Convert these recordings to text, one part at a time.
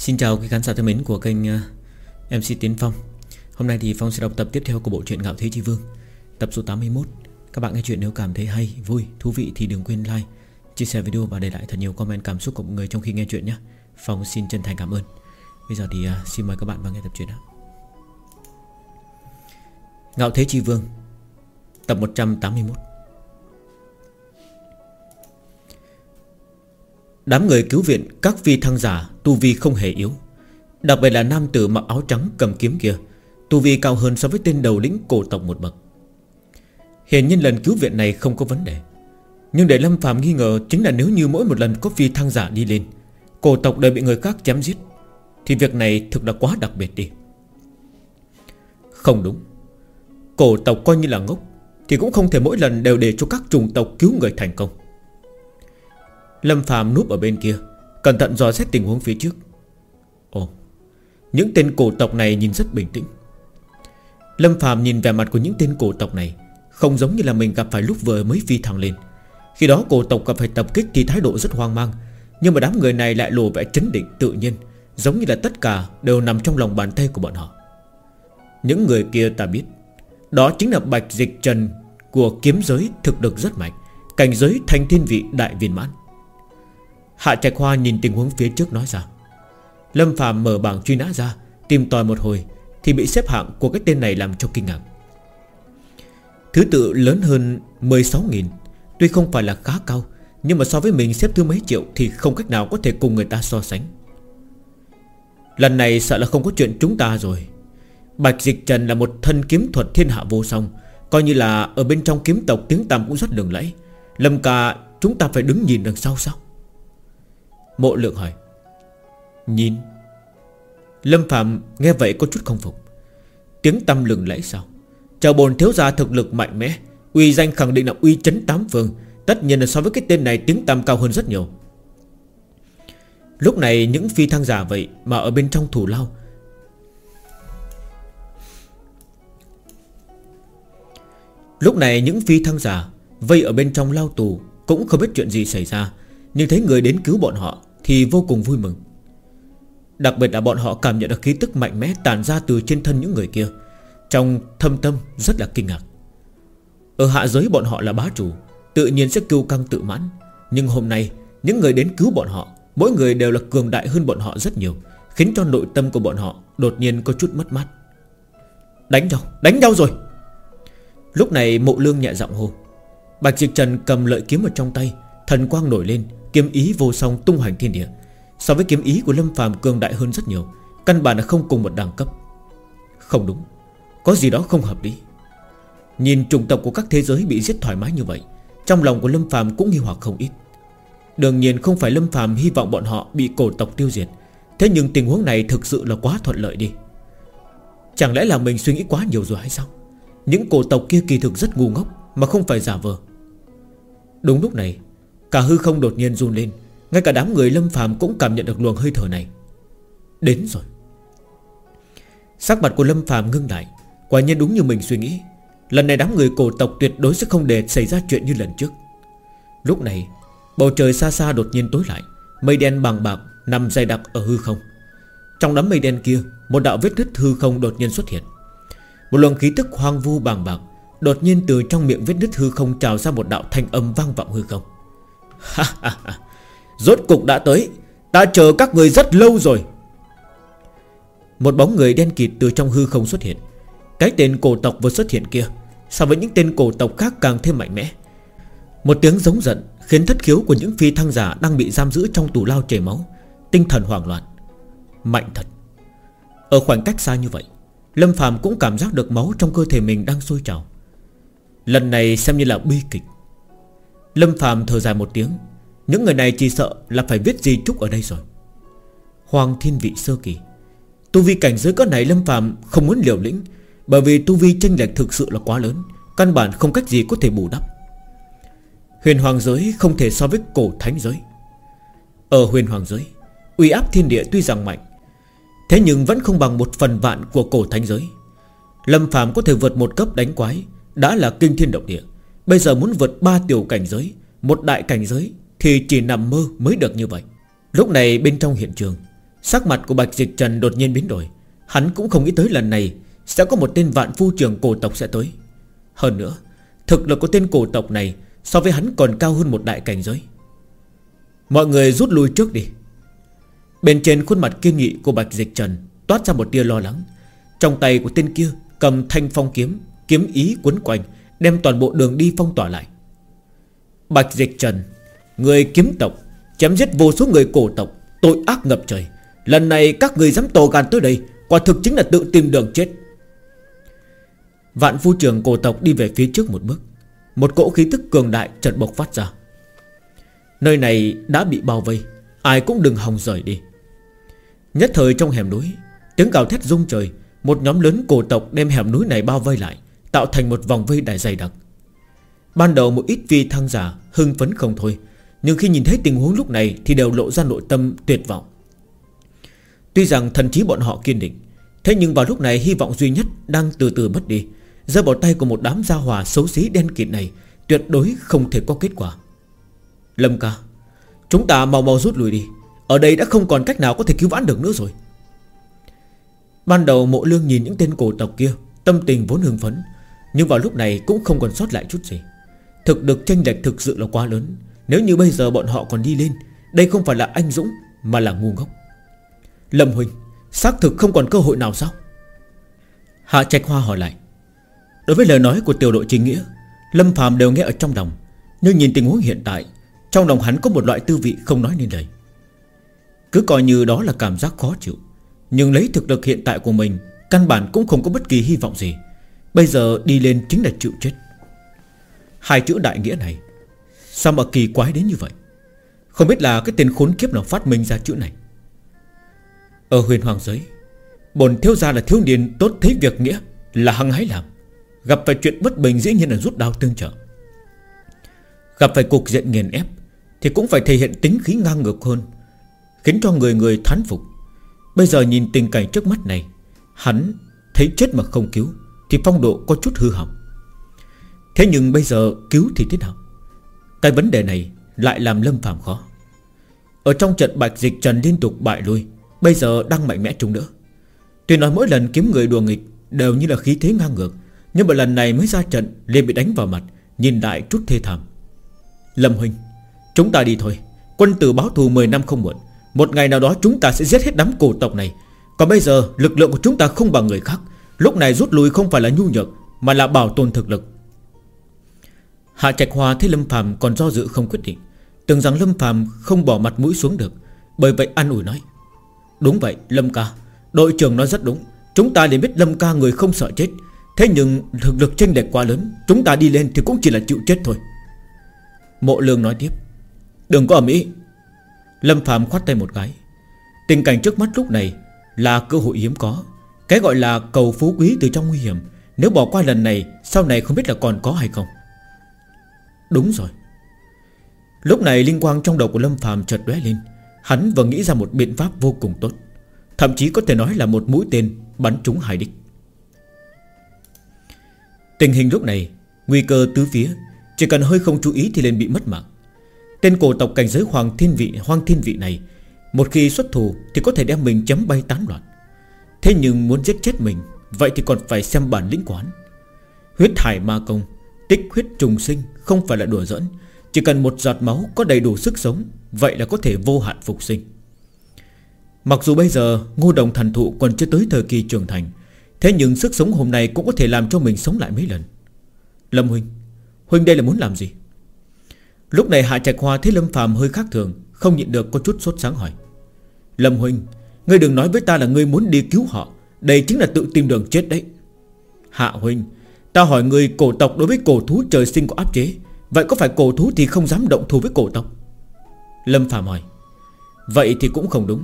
Xin chào quý khán giả thân mến của kênh ờ, MC Tiến Phong. Hôm nay thì Phong sẽ đọc tập tiếp theo của bộ truyện Ngạo Thế Chi Vương Tập số 81 Các bạn nghe chuyện nếu cảm thấy hay, vui, thú vị thì đừng quên like Chia sẻ video và để lại thật nhiều comment cảm xúc của mọi người trong khi nghe chuyện nhé. Phong xin chân thành cảm ơn. Bây giờ thì ờ, xin mời các bạn vào nghe tập truyện nào Ngạo Thế Chi Vương Tập 181 Đám người cứu viện, các phi thăng giả, Tu vi không hề yếu. Đặc biệt là nam tử mặc áo trắng cầm kiếm kia, Tu vi cao hơn so với tên đầu lĩnh cổ tộc một bậc. Hiện nhiên lần cứu viện này không có vấn đề. Nhưng để Lâm Phạm nghi ngờ Chính là nếu như mỗi một lần có phi thăng giả đi lên, Cổ tộc đều bị người khác chém giết, Thì việc này thực là quá đặc biệt đi. Không đúng. Cổ tộc coi như là ngốc, Thì cũng không thể mỗi lần đều để cho các trùng tộc cứu người thành công. Lâm Phạm núp ở bên kia, Cẩn thận dò xét tình huống phía trước. Ồ, Những tên cổ tộc này nhìn rất bình tĩnh. Lâm Phạm nhìn vẻ mặt của những tên cổ tộc này, Không giống như là mình gặp phải lúc vừa mới phi thẳng lên. Khi đó cổ tộc gặp phải tập kích Thì thái độ rất hoang mang, Nhưng mà đám người này lại lộ vẻ chấn định, tự nhiên, Giống như là tất cả đều nằm trong lòng bàn tay của bọn họ. Những người kia ta biết, Đó chính là bạch dịch trần Của kiếm giới thực lực rất mạnh, Cảnh giới thanh thiên vị đại viên mãn. Hạ Trạch Hoa nhìn tình huống phía trước nói ra. Lâm Phạm mở bảng truy nã ra, Tìm tòi một hồi Thì bị xếp hạng của cái tên này làm cho kinh ngạc. Thứ tự lớn hơn 16.000 Tuy không phải là khá cao, Nhưng mà so với mình xếp thứ mấy triệu Thì không cách nào có thể cùng người ta so sánh. Lần này sợ là không có chuyện chúng ta rồi. Bạch Dịch Trần là một thân kiếm thuật thiên hạ vô song, Coi như là ở bên trong kiếm tộc tiếng tăm cũng rất đường lẫy. Lâm ca, chúng ta phải đứng nhìn đằng sau sao? Mộ lượng hỏi. Nhìn, Lâm Phạm nghe vậy có chút không phục. Tiếng tâm lừng lẫy sao Chào bồn thiếu gia thực lực mạnh mẽ, Uy danh khẳng định là uy chấn tám phương. Tất nhiên là so với cái tên này tiếng tâm cao hơn rất nhiều. Lúc này những phi thăng giả vậy Mà ở bên trong thủ lao. Lúc này những phi thăng giả Vây ở bên trong lao tù Cũng không biết chuyện gì xảy ra, Nhưng thấy người đến cứu bọn họ thì vô cùng vui mừng. Đặc biệt là bọn họ cảm nhận được khí tức mạnh mẽ Tàn ra từ trên thân những người kia. Trong thâm tâm rất là kinh ngạc. Ở hạ giới bọn họ là bá chủ Tự nhiên sẽ kiêu căng tự mãn. Nhưng hôm nay Những người đến cứu bọn họ Mỗi người đều là cường đại hơn bọn họ rất nhiều Khiến cho nội tâm của bọn họ Đột nhiên có chút mất mát. Đánh nhau, đánh nhau rồi! Lúc này mộ lương nhẹ giọng hô. Bạch Diệp Trần cầm lợi kiếm ở trong tay Thần quang nổi lên, Kiếm ý vô song tung hoành thiên địa. So với kiếm ý của Lâm phàm cường đại hơn rất nhiều, Căn bản là không cùng một đẳng cấp. Không đúng, Có gì đó không hợp lý. Nhìn trùng tộc của các thế giới bị giết thoải mái như vậy, Trong lòng của Lâm phàm cũng nghi hoặc không ít. Đương nhiên không phải Lâm phàm hy vọng bọn họ bị cổ tộc tiêu diệt, Thế nhưng tình huống này thực sự là quá thuận lợi đi. Chẳng lẽ là mình suy nghĩ quá nhiều rồi hay sao? Những cổ tộc kia kỳ thực rất ngu ngốc Mà không phải giả vờ. Đúng lúc này Cả hư không đột nhiên run lên. Ngay cả đám người lâm phàm cũng cảm nhận được luồng hơi thở này. Đến rồi. Sắc mặt của lâm phàm ngưng lại. Quả nhiên đúng như mình suy nghĩ. Lần này đám người cổ tộc tuyệt đối sẽ không để xảy ra chuyện như lần trước. Lúc này, Bầu trời xa xa đột nhiên tối lại. Mây đen bằng bạc nằm dày đặc ở hư không. Trong đám mây đen kia, Một đạo vết nứt hư không đột nhiên xuất hiện. Một luồng khí tức hoang vu bằng bạc Đột nhiên từ trong miệng vết nứt hư không Trào ra một đạo thanh âm vang vọng hư không. Rốt cục đã tới. Ta chờ các người rất lâu rồi. Một bóng người đen kịt từ trong hư không xuất hiện. Cái tên cổ tộc vừa xuất hiện kia, So với những tên cổ tộc khác càng thêm mạnh mẽ. Một tiếng giống giận Khiến thất khiếu của những phi thăng giả Đang bị giam giữ trong tù lao chảy máu, Tinh thần hoảng loạn. Mạnh thật. Ở khoảng cách xa như vậy, Lâm Phạm cũng cảm giác được máu trong cơ thể mình đang sôi trào. Lần này xem như là bi kịch. Lâm Phạm thở dài một tiếng. Những người này chỉ sợ là phải viết gì chúc ở đây rồi. Hoàng thiên vị sơ kỳ. Tu vi cảnh giới có này Lâm Phạm không muốn liều lĩnh, Bởi vì tu vi tranh lệch thực sự là quá lớn, Căn bản không cách gì có thể bù đắp. Huyền hoàng giới không thể so với cổ thánh giới. Ở huyền hoàng giới, uy áp thiên địa tuy rằng mạnh, Thế nhưng vẫn không bằng một phần vạn của cổ thánh giới. Lâm Phạm có thể vượt một cấp đánh quái, Đã là kinh thiên động địa. Bây giờ muốn vượt ba tiểu cảnh giới, Một đại cảnh giới Thì chỉ nằm mơ mới được như vậy. Lúc này bên trong hiện trường, Sắc mặt của Bạch Dịch Trần đột nhiên biến đổi. Hắn cũng không nghĩ tới lần này Sẽ có một tên vạn phu trưởng cổ tộc sẽ tới. Hơn nữa, Thực lực của tên cổ tộc này So với hắn còn cao hơn một đại cảnh giới. Mọi người rút lui trước đi. Bên trên khuôn mặt kiên nghị của Bạch Dịch Trần Toát ra một tia lo lắng. Trong tay của tên kia cầm thanh phong kiếm Kiếm ý quấn quanh Đem toàn bộ đường đi phong tỏa lại. Bạch Dịch Trần, Người kiếm tộc, Chém giết vô số người cổ tộc, Tội ác ngập trời. Lần này các người dám tổ gan tới đây, Quả thực chính là tự tìm đường chết. Vạn phu trưởng cổ tộc đi về phía trước một bước. Một cỗ khí tức cường đại chợt bộc phát ra. Nơi này đã bị bao vây, Ai cũng đừng hòng rời đi. Nhất thời trong hẻm núi, Tiếng gào thét rung trời, Một nhóm lớn cổ tộc đem hẻm núi này bao vây lại. Tạo thành một vòng vây đại dày đặc. Ban đầu một ít vi thăng giả Hưng phấn không thôi, Nhưng khi nhìn thấy tình huống lúc này Thì đều lộ ra nội tâm tuyệt vọng. Tuy rằng thần trí bọn họ kiên định, Thế nhưng vào lúc này hy vọng duy nhất Đang từ từ mất đi Rơi vào tay của một đám gia hòa xấu xí đen kịt này Tuyệt đối không thể có kết quả. Lâm ca, Chúng ta mau mau rút lui đi, Ở đây đã không còn cách nào có thể cứu vãn được nữa rồi. Ban đầu mộ lương nhìn những tên cổ tộc kia, Tâm tình vốn hưng phấn nhưng vào lúc này cũng không còn sót lại chút gì. Thực được tranh lệch thực sự là quá lớn. Nếu như bây giờ bọn họ còn đi lên, Đây không phải là anh Dũng, Mà là ngu ngốc. Lâm Huynh Xác thực không còn cơ hội nào sao? Hạ Trạch Hoa hỏi lại. Đối với lời nói của tiểu đội chính nghĩa, Lâm Phạm đều nghe ở trong lòng. Nhưng nhìn tình huống hiện tại, Trong lòng hắn có một loại tư vị không nói nên lời. Cứ coi như đó là cảm giác khó chịu, Nhưng lấy thực lực hiện tại của mình, Căn bản cũng không có bất kỳ hy vọng gì. Bây giờ đi lên chính là chịu chết. Hai chữ đại nghĩa này, Sao mà kỳ quái đến như vậy? Không biết là cái tên khốn kiếp nào phát minh ra chữ này. Ở huyền hoàng giới Bồn thiếu gia là thiếu niên tốt thấy việc nghĩa Là hăng hái làm. Gặp phải chuyện bất bình dĩ nhiên là rút đau tương trợ. Gặp phải cục diện nghiền ép Thì cũng phải thể hiện tính khí ngang ngược hơn, Khiến cho người người thán phục. Bây giờ nhìn tình cảnh trước mắt này, Hắn thấy chết mà không cứu. Thì phong độ có chút hư hỏng. Thế nhưng bây giờ cứu thì thế nào? Cái vấn đề này Lại làm Lâm Phạm khó. Ở trong trận bạch dịch trần liên tục bại lui, Bây giờ đang mạnh mẽ chung nữa Tuy nói mỗi lần kiếm người đùa nghịch Đều như là khí thế ngang ngược, Nhưng mà lần này mới ra trận liền bị đánh vào mặt, Nhìn lại chút thê thảm. Lâm Huynh, Chúng ta đi thôi. Quân tử báo thù 10 năm không muộn. Một ngày nào đó chúng ta sẽ giết hết đám cổ tộc này. Còn bây giờ lực lượng của chúng ta không bằng người khác. Lúc này rút lui không phải là nhu nhược, Mà là bảo tồn thực lực. Hạ Trạch hòa thấy Lâm phạm còn do dự không quyết định, Tưởng rằng Lâm phạm không bỏ mặt mũi xuống được, Bởi vậy an ủi nói, Đúng vậy, Lâm ca, Đội trưởng nói rất đúng, Chúng ta để biết Lâm ca người không sợ chết, Thế nhưng thực lực chênh lệch quá lớn, Chúng ta đi lên thì cũng chỉ là chịu chết thôi. Mộ lương nói tiếp, Đừng có ở Mỹ Lâm Phạm khoát tay một cái, Tình cảnh trước mắt lúc này Là cơ hội hiếm có cái gọi là cầu phú quý từ trong nguy hiểm. Nếu bỏ qua lần này, Sau này không biết là còn có hay không? Đúng rồi. Lúc này linh quang trong đầu của Lâm phàm chợt lóe lên. Hắn vừa nghĩ ra một biện pháp vô cùng tốt. Thậm chí có thể nói là một mũi tên Bắn trúng hải đích. Tình hình lúc này, Nguy cơ tứ phía. Chỉ cần hơi không chú ý thì liền bị mất mạng. Tên cổ tộc cảnh giới hoàng thiên vị, Hoang thiên vị này, Một khi xuất thủ thì có thể đem mình chấm bay tán loạn. Thế nhưng muốn giết chết mình, Vậy thì còn phải xem bản lĩnh quán. Huyết hải ma công, Tích huyết trùng sinh Không phải là đùa dẫn Chỉ cần một giọt máu có đầy đủ sức sống, Vậy là có thể vô hạn phục sinh. Mặc dù bây giờ Ngô đồng thần thụ còn chưa tới thời kỳ trưởng thành, Thế nhưng sức sống hôm nay cũng có thể làm cho mình sống lại mấy lần. Lâm Huynh Huynh đây là muốn làm gì? Lúc này Hạ Trạch Hoa thấy Lâm Phàm hơi khác thường, Không nhịn được có chút sốt sáng hỏi. Lâm Huynh Ngươi đừng nói với ta là ngươi muốn đi cứu họ. Đây chính là tự tìm đường chết đấy. Hạ Huynh Ta hỏi người cổ tộc đối với cổ thú trời sinh có áp chế. Vậy có phải cổ thú thì không dám động thù với cổ tộc? Lâm Phàm hỏi. Vậy thì cũng không đúng.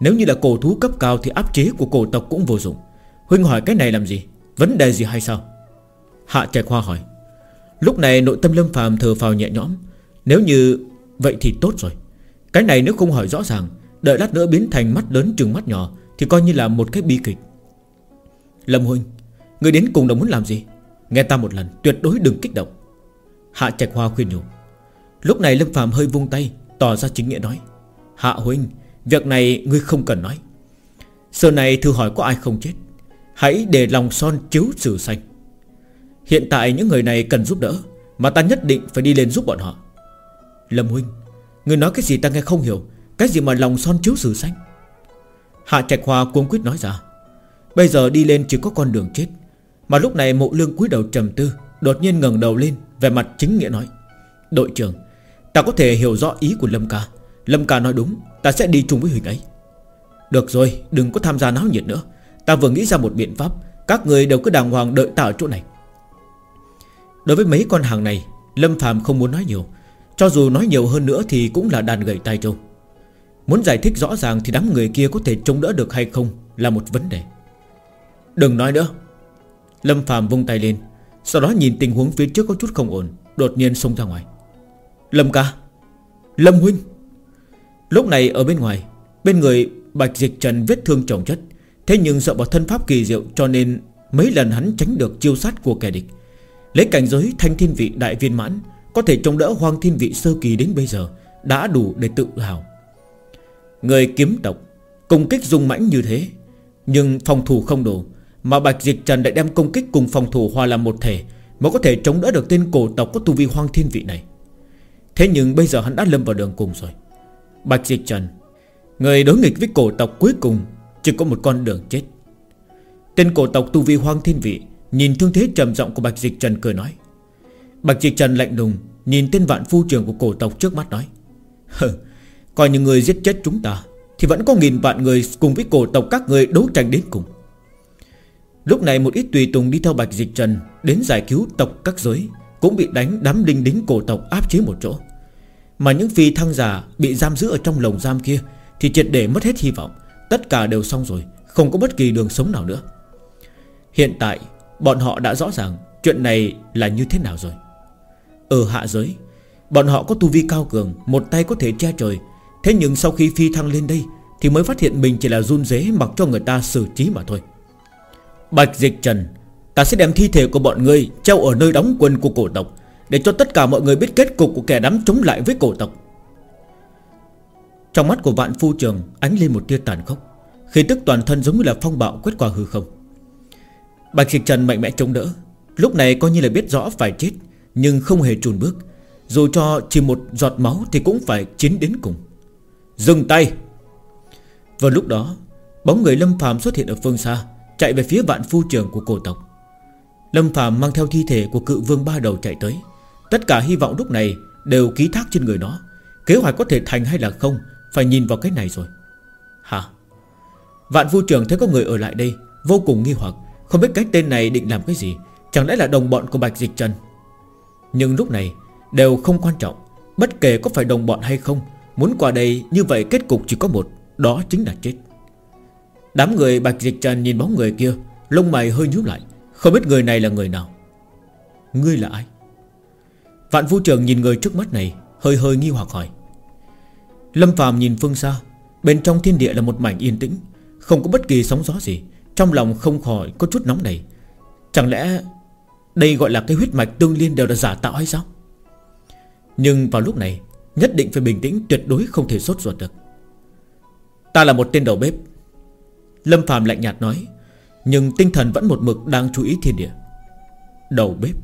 Nếu như là cổ thú cấp cao thì áp chế của cổ tộc cũng vô dụng. Huynh hỏi cái này làm gì? Vấn đề gì hay sao? Hạ Trạch Hoa hỏi. Lúc này nội tâm Lâm Phàm thờ phào nhẹ nhõm. Nếu như vậy thì tốt rồi. Cái này nếu không hỏi rõ ràng Đợi lát nữa biến thành mắt lớn trừng mắt nhỏ, Thì coi như là một cái bi kịch. Lâm Huynh, Người đến cùng là muốn làm gì? Nghe ta một lần, tuyệt đối đừng kích động. Hạ Trạch Hoa khuyên nhủ. Lúc này Lâm Phạm hơi vung tay, Tỏ ra chính nghĩa nói. Hạ Huynh, Việc này ngươi không cần nói. Giờ này thử hỏi có ai không chết? Hãy để lòng son chiếu sử xanh Hiện tại những người này cần giúp đỡ, Mà ta nhất định phải đi lên giúp bọn họ. Lâm Huynh, Người nói cái gì ta nghe không hiểu cái gì mà lòng son chiếu sử xanh? Hạ Trạch Hoa cuống quyết nói ra, Bây giờ đi lên chỉ có con đường chết. Mà lúc này mộ lương cúi đầu trầm tư, Đột nhiên ngẩng đầu lên Về mặt chính nghĩa nói, Đội trưởng, Ta có thể hiểu rõ ý của Lâm Ca. Lâm Ca nói đúng, Ta sẽ đi chung với Huỳnh ấy. Được rồi, đừng có tham gia náo nhiệt nữa. Ta vừa nghĩ ra một biện pháp, Các người đều cứ đàng hoàng đợi ta ở chỗ này. Đối với mấy con hàng này, Lâm Phạm không muốn nói nhiều. Cho dù nói nhiều hơn nữa thì cũng là đàn gậy tay trâu. Muốn giải thích rõ ràng Thì đám người kia có thể chống đỡ được hay không Là một vấn đề. Đừng nói nữa. Lâm Phạm vung tay lên, Sau đó nhìn tình huống phía trước có chút không ổn, Đột nhiên xông ra ngoài. Lâm ca. Lâm huynh. Lúc này ở bên ngoài, Bên người Bạch Dịch Trần vết thương trọng chất, Thế nhưng sợ vào thân pháp kỳ diệu Cho nên mấy lần hắn tránh được chiêu sát của kẻ địch. Lấy cảnh giới thanh thiên vị đại viên mãn, Có thể chống đỡ hoang thiên vị sơ kỳ đến bây giờ, Đã đủ để tự hào. Người kiếm tộc Công kích dung mãnh như thế. Nhưng phòng thủ không đủ, Mà Bạch Dịch Trần đã đem công kích cùng phòng thủ hòa làm một thể, Mới có thể chống đỡ được tên cổ tộc có tu vi hoang thiên vị này. Thế nhưng bây giờ hắn đã lâm vào đường cùng rồi. Bạch Dịch Trần, Người đối nghịch với cổ tộc cuối cùng Chỉ có một con đường chết. Tên cổ tộc tu vi hoang thiên vị, Nhìn thương thế trầm giọng của Bạch Dịch Trần cười nói. Bạch Dịch Trần lạnh lùng, Nhìn tên vạn phu trường của cổ tộc trước mắt nói. Hừ Coi như người giết chết chúng ta, Thì vẫn có nghìn vạn người cùng với cổ tộc các người đấu tranh đến cùng. Lúc này một ít tùy tùng đi theo Bạch Dịch Trần Đến giải cứu tộc các giới, Cũng bị đánh đám đinh đính cổ tộc áp chế một chỗ. Mà những phi thăng giả Bị giam giữ ở trong lồng giam kia Thì triệt để mất hết hy vọng, Tất cả đều xong rồi, Không có bất kỳ đường sống nào nữa. Hiện tại, Bọn họ đã rõ ràng Chuyện này là như thế nào rồi. Ở hạ giới, Bọn họ có tu vi cao cường, Một tay có thể che trời Thế nhưng sau khi phi thăng lên đây, Thì mới phát hiện mình chỉ là run dế Mặc cho người ta xử trí mà thôi. Bạch Dịch Trần, Ta sẽ đem thi thể của bọn ngươi Treo ở nơi đóng quân của cổ tộc, Để cho tất cả mọi người biết kết cục của kẻ đám chống lại với cổ tộc. Trong mắt của vạn phu trường, Ánh lên một tia tàn khốc, Khi tức toàn thân giống như là phong bạo quét qua hư không. Bạch Dịch Trần mạnh mẽ chống đỡ, Lúc này coi như là biết rõ phải chết, Nhưng không hề trùn bước, Dù cho chỉ một giọt máu thì cũng phải chiến đến cùng. Dừng tay. Vào lúc đó, Bóng người Lâm phàm xuất hiện ở phương xa, Chạy về phía vạn phu trường của cổ tộc. Lâm phàm mang theo thi thể của cự vương ba đầu chạy tới. Tất cả hy vọng lúc này Đều ký thác trên người nó. Kế hoạch có thể thành hay là không, Phải nhìn vào cái này rồi. Hả? Vạn phu trường thấy có người ở lại đây, Vô cùng nghi hoặc, Không biết cái tên này định làm cái gì, Chẳng lẽ là đồng bọn của Bạch Dịch Trần? Nhưng lúc này Đều không quan trọng, Bất kể có phải đồng bọn hay không Muốn qua đây, như vậy kết cục chỉ có một, Đó chính là chết. Đám người Bạch Dịch Trần nhìn bóng người kia, Lông mày hơi nhíu lại, Không biết người này là người nào. Ngươi là ai? Vạn Vũ Trường nhìn người trước mắt này, Hơi hơi nghi hoặc hỏi. Lâm phàm nhìn phương xa, Bên trong thiên địa là một mảnh yên tĩnh, Không có bất kỳ sóng gió gì, Trong lòng không khỏi có chút nóng này Chẳng lẽ Đây gọi là cái huyết mạch tương liên đều là giả tạo hay sao? Nhưng vào lúc này Nhất định phải bình tĩnh, tuyệt đối không thể sốt ruột được. Ta là một tên đầu bếp. Lâm Phạm lạnh nhạt nói, Nhưng tinh thần vẫn một mực đang chú ý thiên địa. Đầu bếp.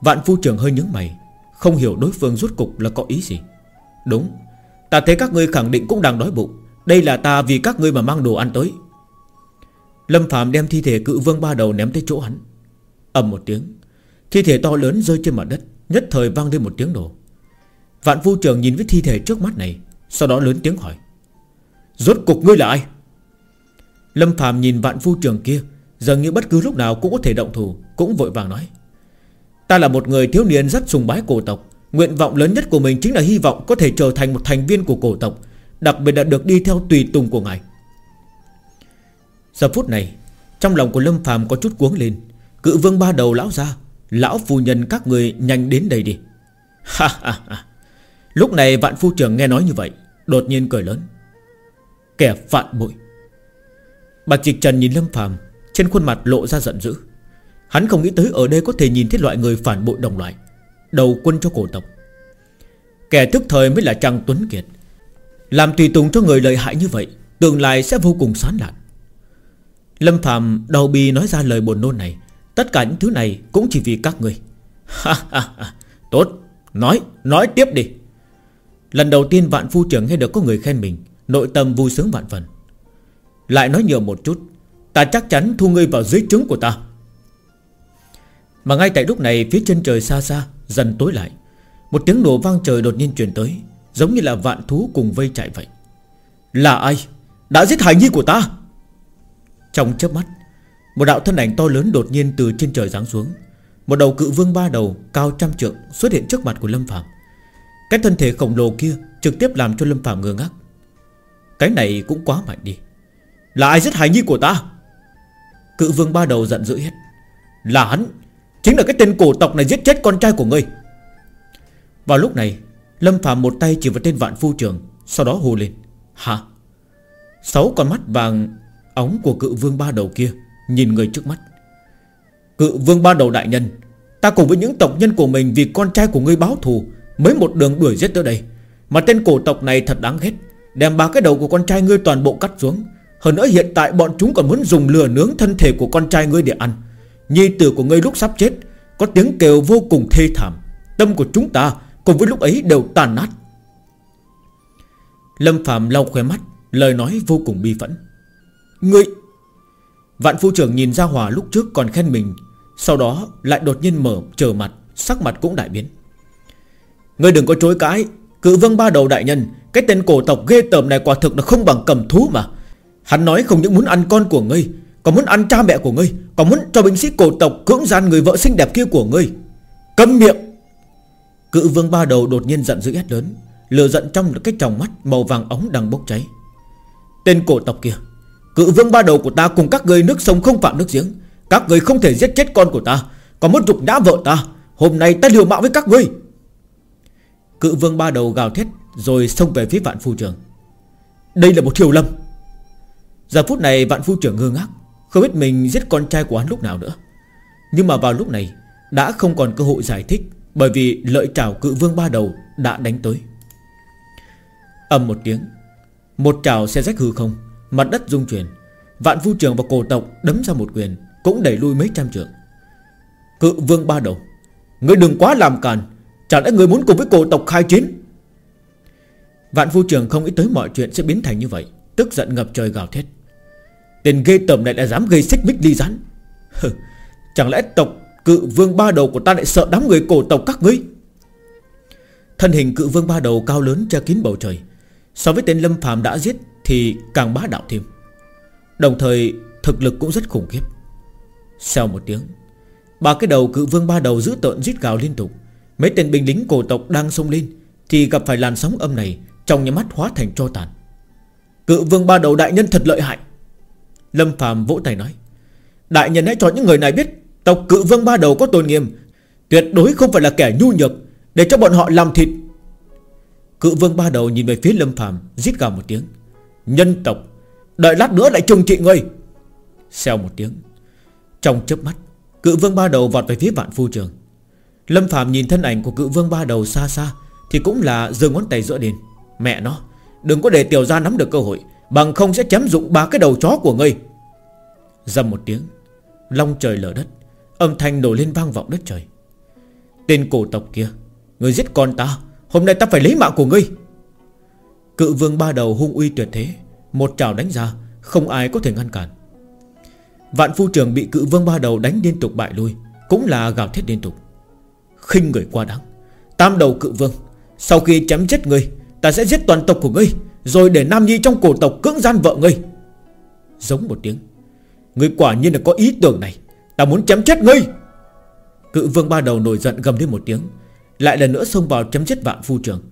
Vạn phu trưởng hơi nhướng mày, Không hiểu đối phương rút cục là có ý gì. Đúng, Ta thấy các ngươi khẳng định cũng đang đói bụng. Đây là ta vì các ngươi mà mang đồ ăn tới. Lâm Phạm đem thi thể cự vương ba đầu ném tới chỗ hắn. Ầm một tiếng, Thi thể to lớn rơi trên mặt đất, Nhất thời vang lên một tiếng nổ. Vạn Vu Trường nhìn với thi thể trước mắt này, Sau đó lớn tiếng hỏi, Rốt cục ngươi là ai? Lâm Phạm nhìn vạn Vu Trường kia, Dường như bất cứ lúc nào cũng có thể động thủ, Cũng vội vàng nói, Ta là một người thiếu niên rất sùng bái cổ tộc, Nguyện vọng lớn nhất của mình chính là hy vọng Có thể trở thành một thành viên của cổ tộc, Đặc biệt là được đi theo tùy tùng của ngài. Giờ phút này, Trong lòng của Lâm Phạm có chút cuống lên, Cự vương ba đầu lão ra Lão phu nhân các người nhanh đến đây đi. Ha ha ha. Lúc này vạn phu trưởng nghe nói như vậy, Đột nhiên cười lớn. Kẻ phản bội. Bạch Dịch Trần nhìn Lâm Phàm, Trên khuôn mặt lộ ra giận dữ. Hắn không nghĩ tới ở đây có thể nhìn thấy loại người phản bội đồng loại, Đầu quân cho cổ tộc. Kẻ thức thời mới là Trang Tuấn Kiệt. Làm tùy tùng cho người lợi hại như vậy, Tương lai sẽ vô cùng sán lạn. Lâm Phạm đầu bì nói ra lời buồn nôn này, Tất cả những thứ này cũng chỉ vì các người. Ha ha ha, Tốt, Nói Nói tiếp đi. Lần đầu tiên vạn phu trưởng nghe được có người khen mình, Nội tâm vui sướng vạn phần. Lại nói nhiều một chút, Ta chắc chắn thu ngươi vào dưới trứng của ta. Mà ngay tại lúc này, Phía chân trời xa xa, Dần tối lại. Một tiếng nổ vang trời đột nhiên truyền tới, Giống như là vạn thú cùng vây chạy vậy. Là ai? Đã giết hài nhi của ta? Trong chớp mắt, Một đạo thân ảnh to lớn đột nhiên từ trên trời giáng xuống. Một đầu cự vương ba đầu, Cao trăm trượng, xuất hiện trước mặt của Lâm Phạm cái thân thể khổng lồ kia Trực tiếp làm cho Lâm Phạm ngơ ngác. Cái này cũng quá mạnh đi. Là ai giết hài nhi của ta? Cự vương ba đầu giận dữ hết. Là hắn, Chính là cái tên cổ tộc này giết chết con trai của ngươi. Vào lúc này, Lâm Phạm một tay chỉ vào tên vạn phu trường Sau đó hô lên. Hả? Sáu con mắt vàng ống của cự vương ba đầu kia Nhìn người trước mắt. Cự vương ba đầu đại nhân, Ta cùng với những tộc nhân của mình Vì con trai của ngươi báo thù Mới một đường đuổi giết tới đây. Mà tên cổ tộc này thật đáng ghét. Đem ba cái đầu của con trai ngươi toàn bộ cắt xuống. Hơn nữa hiện tại bọn chúng còn muốn dùng lửa nướng thân thể của con trai ngươi để ăn. Nhi tử của ngươi lúc sắp chết, Có tiếng kêu vô cùng thê thảm. Tâm của chúng ta Cùng với lúc ấy đều tàn nát. Lâm Phạm lau khóe mắt, Lời nói vô cùng bi phẫn. Ngươi! Vạn phu trưởng nhìn ra hòa lúc trước còn khen mình, Sau đó lại đột nhiên mở trở mặt, Sắc mặt cũng đại biến. Ngươi đừng có chối cãi. Cự vương ba đầu đại nhân, Cái tên cổ tộc ghê tởm này quả thực là không bằng cầm thú mà. Hắn nói không những muốn ăn con của ngươi, Còn muốn ăn cha mẹ của ngươi, Còn muốn cho binh sĩ cổ tộc cưỡng gian người vợ xinh đẹp kia của ngươi. Câm miệng! Cự vương ba đầu đột nhiên giận dữ hét lớn Lừa giận trong cái tròng mắt màu vàng ống đang bốc cháy. Tên cổ tộc kia, Cự vương ba đầu của ta cùng các người nước sông không phạm nước giếng, Các người không thể giết chết con của ta, Còn muốn dục đã vợ ta. Hôm nay ta liều mạng với các ngươi. Cự vương ba đầu gào thét, Rồi xông về phía vạn phu trưởng. Đây là một thiều lâm. Giờ phút này vạn phu trưởng ngơ ngác, Không biết mình giết con trai của hắn lúc nào nữa. Nhưng mà vào lúc này, Đã không còn cơ hội giải thích Bởi vì lợi trảo cự vương ba đầu Đã đánh tới. Ầm một tiếng, Một trảo xe rách hư không, Mặt đất rung chuyển. Vạn phu trưởng và cổ tộc đấm ra một quyền, Cũng đẩy lui mấy trăm trượng. Cự vương ba đầu, Ngươi đừng quá làm càn Chẳng lẽ người muốn cùng với cổ tộc khai chiến? Vạn phu trường không nghĩ tới mọi chuyện sẽ biến thành như vậy, Tức giận ngập trời gào thét. Tên ghê tởm này đã dám gây xích mích ly rắn Chẳng lẽ tộc cự vương ba đầu của ta lại sợ đám người cổ tộc các ngươi? Thân hình cự vương ba đầu cao lớn che kín bầu trời. So với tên lâm phàm đã giết Thì càng bá đạo thêm. Đồng thời, thực lực cũng rất khủng khiếp. Sau một tiếng, Ba cái đầu cự vương ba đầu giữ tợn giết gào liên tục. Mấy tên binh lính cổ tộc đang xông lên, Thì gặp phải làn sóng âm này, Trong nhà mắt hóa thành cho tàn. Cự vương ba đầu đại nhân thật lợi hại. Lâm phàm vỗ tay nói, Đại nhân hãy cho những người này biết, Tộc cự vương ba đầu có tôn nghiêm, Tuyệt đối không phải là kẻ nhu nhược, Để cho bọn họ làm thịt. Cự vương ba đầu nhìn về phía lâm phàm Giết gào một tiếng, Nhân tộc, Đợi lát nữa lại trừng trị ngươi Xeo một tiếng. Trong chớp mắt, Cự vương ba đầu vọt về phía vạn phu trường. Lâm Phạm nhìn thân ảnh của cự vương ba đầu xa xa, Thì cũng là giơ ngón tay giữa đền. Mẹ nó, Đừng có để tiểu gia nắm được cơ hội, Bằng không sẽ chém dụng ba cái đầu chó của ngươi. Dầm một tiếng, Long trời lở đất, Âm thanh nổi lên vang vọng đất trời. Tên cổ tộc kia, Người giết con ta, Hôm nay ta phải lấy mạng của ngươi. Cự vương ba đầu hung uy tuyệt thế, Một trào đánh ra, Không ai có thể ngăn cản. Vạn phu trường bị cự vương ba đầu đánh liên tục bại lui, Cũng là gào thét liên tục khinh người qua đáng. Tam đầu cự vương, Sau khi chém chết ngươi, Ta sẽ giết toàn tộc của ngươi, Rồi để Nam Nhi trong cổ tộc cưỡng gian vợ ngươi. Giống một tiếng, Ngươi quả nhiên là có ý tưởng này, Ta muốn chém chết ngươi. Cự vương ba đầu nổi giận gầm lên một tiếng, Lại lần nữa xông vào chém chết vạn phu trường.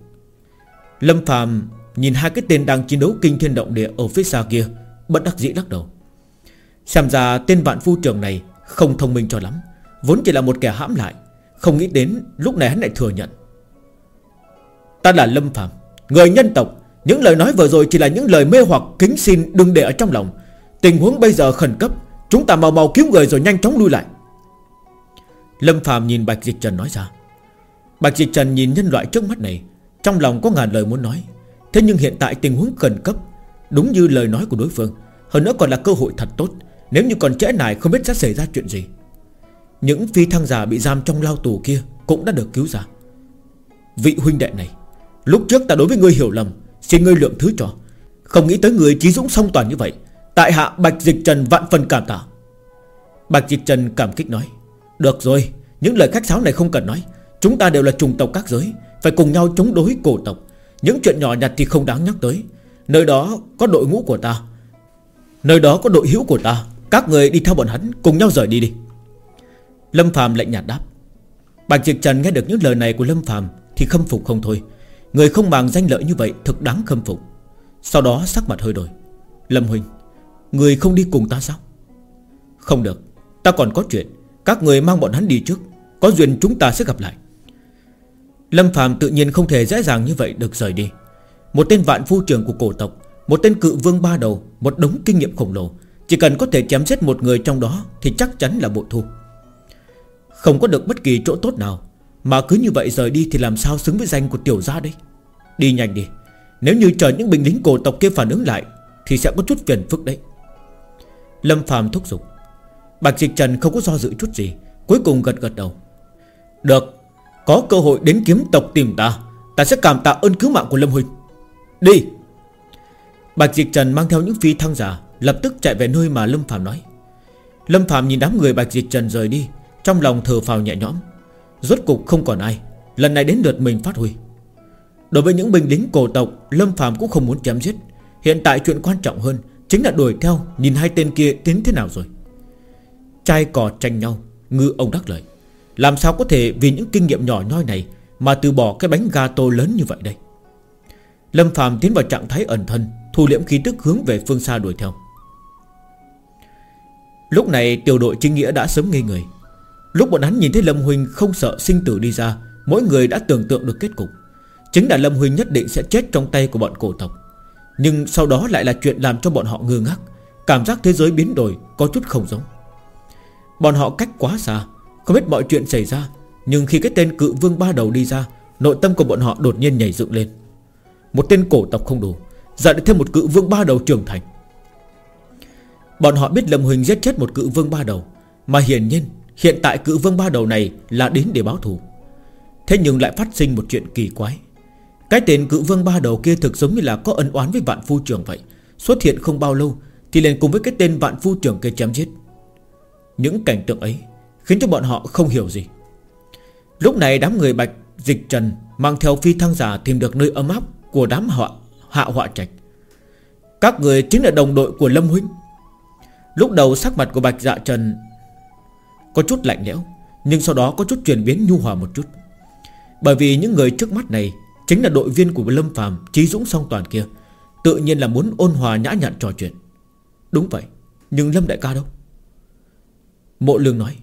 Lâm phàm Nhìn hai cái tên đang chiến đấu kinh thiên động địa Ở phía xa kia, Bất đắc dĩ lắc đầu. Xem ra tên vạn phu trường này Không thông minh cho lắm, Vốn chỉ là một kẻ hãm lại. Không nghĩ đến lúc này hắn lại thừa nhận. Ta là Lâm phàm, Người nhân tộc. Những lời nói vừa rồi chỉ là những lời mê hoặc kính xin đừng để ở trong lòng. Tình huống bây giờ khẩn cấp, Chúng ta mau mau cứu người rồi nhanh chóng lui lại. Lâm Phạm nhìn Bạch Dịch Trần nói ra. Bạch Dịch Trần nhìn nhân loại trước mắt này, Trong lòng có ngàn lời muốn nói. Thế nhưng hiện tại tình huống khẩn cấp, Đúng như lời nói của đối phương, Hơn nữa còn là cơ hội thật tốt. Nếu như còn trễ này không biết sẽ xảy ra chuyện gì. Những phi thăng giả bị giam trong lao tù kia Cũng đã được cứu ra. Vị huynh đệ này, Lúc trước ta đối với ngươi hiểu lầm, Xin ngươi lượng thứ cho. Không nghĩ tới người trí dũng song toàn như vậy, Tại hạ Bạch Dịch Trần vạn phần cảm tạ. Bạch Dịch Trần cảm kích nói, Được rồi, Những lời khách sáo này không cần nói. Chúng ta đều là trùng tộc các giới, Phải cùng nhau chống đối cổ tộc. Những chuyện nhỏ nhặt thì không đáng nhắc tới. Nơi đó có đội ngũ của ta. Nơi đó có đội hữu của ta. Các người đi theo bọn hắn, cùng nhau rời đi đi. Lâm Phạm lạnh nhạt đáp. Bạch Dịch Trần nghe được những lời này của Lâm Phạm Thì khâm phục không thôi. Người không màng danh lợi như vậy thực đáng khâm phục. Sau đó sắc mặt hơi đổi. Lâm Huynh, Người không đi cùng ta sao? Không được, Ta còn có chuyện. Các người mang bọn hắn đi trước, Có duyên chúng ta sẽ gặp lại. Lâm Phạm tự nhiên không thể dễ dàng như vậy được rời đi. Một tên vạn phu trưởng của cổ tộc, Một tên cự vương ba đầu, Một đống kinh nghiệm khổng lồ. Chỉ cần có thể chém giết một người trong đó Thì chắc chắn là bộ thu không có được bất kỳ chỗ tốt nào. Mà cứ như vậy rời đi thì làm sao xứng với danh của tiểu gia đây? Đi nhanh đi. Nếu như chờ những binh lính cổ tộc kia phản ứng lại, Thì sẽ có chút phiền phức đấy. Lâm phàm thúc giục. Bạch Dịch Trần không có do dự chút gì, Cuối cùng gật gật đầu. Được, Có cơ hội đến kiếm tộc tìm ta Ta sẽ cảm tạ ơn cứu mạng của Lâm Huynh. Đi! Bạch Dịch Trần mang theo những phi thăng giả, Lập tức chạy về nơi mà Lâm Phạm nói. Lâm Phạm nhìn đám người Bạch Dịch Trần rời đi trong lòng thở phào nhẹ nhõm. Rốt cục không còn ai. Lần này đến lượt mình phát huy. Đối với những binh lính cổ tộc, Lâm Phạm cũng không muốn chém giết. Hiện tại chuyện quan trọng hơn Chính là đuổi theo, Nhìn hai tên kia tiến thế nào rồi. Trai cò tranh nhau, Ngư ông đắc lợi. Làm sao có thể vì những kinh nghiệm nhỏ nhoi này Mà từ bỏ cái bánh gato lớn như vậy đây? Lâm Phạm tiến vào trạng thái ẩn thân, Thu liễm khí tức hướng về phương xa đuổi theo. Lúc này tiểu đội chính nghĩa đã sớm ngây người. Lúc bọn hắn nhìn thấy Lâm Huynh không sợ sinh tử đi ra, Mỗi người đã tưởng tượng được kết cục. Chính là Lâm Huynh nhất định sẽ chết trong tay của bọn cổ tộc. Nhưng sau đó lại là chuyện làm cho bọn họ ngơ ngác, Cảm giác thế giới biến đổi, Có chút không giống. Bọn họ cách quá xa, Không biết mọi chuyện xảy ra, Nhưng khi cái tên cự vương ba đầu đi ra, Nội tâm của bọn họ đột nhiên nhảy dựng lên. Một tên cổ tộc không đủ Giờ được thêm một cự vương ba đầu trưởng thành. Bọn họ biết Lâm Huỳnh giết chết một cự vương ba đầu, Mà hiển nhiên Hiện tại cự vương ba đầu này là đến để báo thù. Thế nhưng lại phát sinh một chuyện kỳ quái. Cái tên cự vương ba đầu kia thực giống như là có ân oán với vạn phu trưởng vậy. Xuất hiện không bao lâu Thì liền cùng với cái tên vạn phu trưởng kia chém giết. Những cảnh tượng ấy Khiến cho bọn họ không hiểu gì. Lúc này đám người bạch Dịch trần Mang theo phi thăng giả tìm được nơi ấm áp Của đám họ hạ họa trạch. Các người chính là đồng đội của Lâm Huynh. Lúc đầu sắc mặt của Bạch Dạ Trần có chút lạnh lẽo, Nhưng sau đó có chút chuyển biến nhu hòa một chút. Bởi vì những người trước mắt này Chính là đội viên của Lâm Phàm Trí Dũng song toàn kia, Tự nhiên là muốn ôn hòa nhã nhặn trò chuyện. Đúng vậy, Nhưng Lâm đại ca đâu? Mộ lương nói,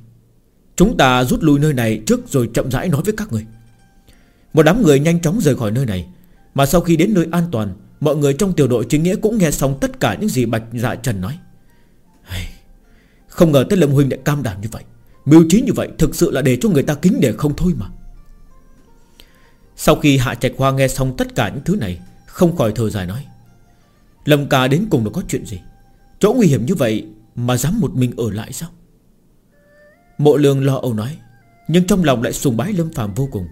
Chúng ta rút lui nơi này trước rồi chậm rãi nói với các người. Một đám người nhanh chóng rời khỏi nơi này, Mà sau khi đến nơi an toàn, Mọi người trong tiểu đội chính nghĩa cũng nghe xong tất cả những gì Bạch Dạ Trần nói. Không ngờ tới Lâm Huynh lại cam đảm như vậy. Mưu trí như vậy thực sự là để cho người ta kính để không thôi mà. Sau khi Hạ Trạch Hoa nghe xong tất cả những thứ này, Không khỏi thở dài nói, Lâm ca đến cùng nó có chuyện gì? Chỗ nguy hiểm như vậy Mà dám một mình ở lại sao? Mộ lương lo âu nói, Nhưng trong lòng lại sùng bái Lâm Phạm vô cùng.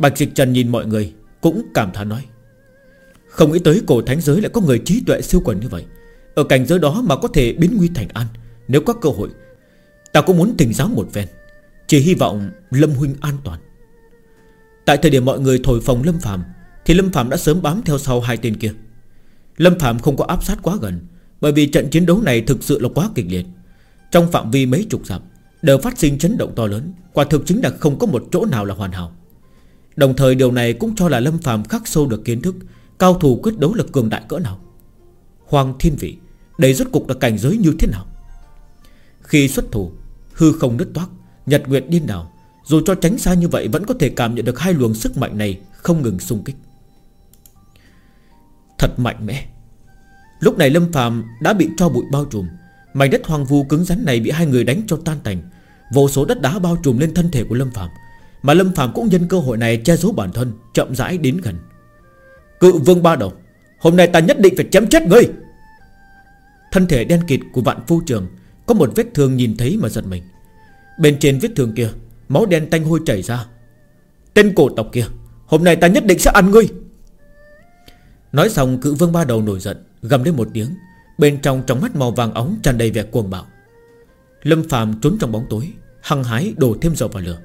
Bạch Dịch Trần nhìn mọi người, Cũng cảm thán nói, Không nghĩ tới cổ thánh giới lại có người trí tuệ siêu quần như vậy. Ở cảnh giới đó mà có thể biến nguy thành an, Nếu có cơ hội Ta cũng muốn thỉnh giáo một ven Chỉ hy vọng Lâm Huynh an toàn. Tại thời điểm mọi người thổi phòng Lâm Phạm Thì Lâm Phạm đã sớm bám theo sau hai tên kia. Lâm Phạm không có áp sát quá gần, Bởi vì trận chiến đấu này thực sự là quá kịch liệt. Trong phạm vi mấy chục dặm, Đều phát sinh chấn động to lớn, Quả thực chính là không có một chỗ nào là hoàn hảo. Đồng thời điều này cũng cho là Lâm Phạm khắc sâu được kiến thức, Cao thủ quyết đấu lực cường đại cỡ nào. Hoàng thiên vị, Đây rốt cục là cảnh giới như thế nào? Khi xuất thủ Hư không nứt toác, Nhật nguyệt điên đảo, Dù cho tránh xa như vậy Vẫn có thể cảm nhận được hai luồng sức mạnh này Không ngừng xung kích. Thật mạnh mẽ. Lúc này Lâm Phạm đã bị cho bụi bao trùm, Mảnh đất hoang vu cứng rắn này bị hai người đánh cho tan tành, Vô số đất đá bao trùm lên thân thể của Lâm Phạm Mà Lâm Phạm cũng nhân cơ hội này che giấu bản thân, Chậm rãi đến gần. Cự vương ba đầu, Hôm nay ta nhất định phải chém chết ngươi. Thân thể đen kịt của vạn phu trường có một vết thương nhìn thấy mà giật mình. Bên trên vết thương kia, Máu đen tanh hôi chảy ra. Tên cổ tộc kia, Hôm nay ta nhất định sẽ ăn ngươi. Nói xong, cự vương ba đầu nổi giận, Gầm lên một tiếng. Bên trong trong mắt màu vàng óng tràn đầy vẻ cuồng bạo. Lâm phàm trốn trong bóng tối, Hăng hái đổ thêm dầu vào lửa.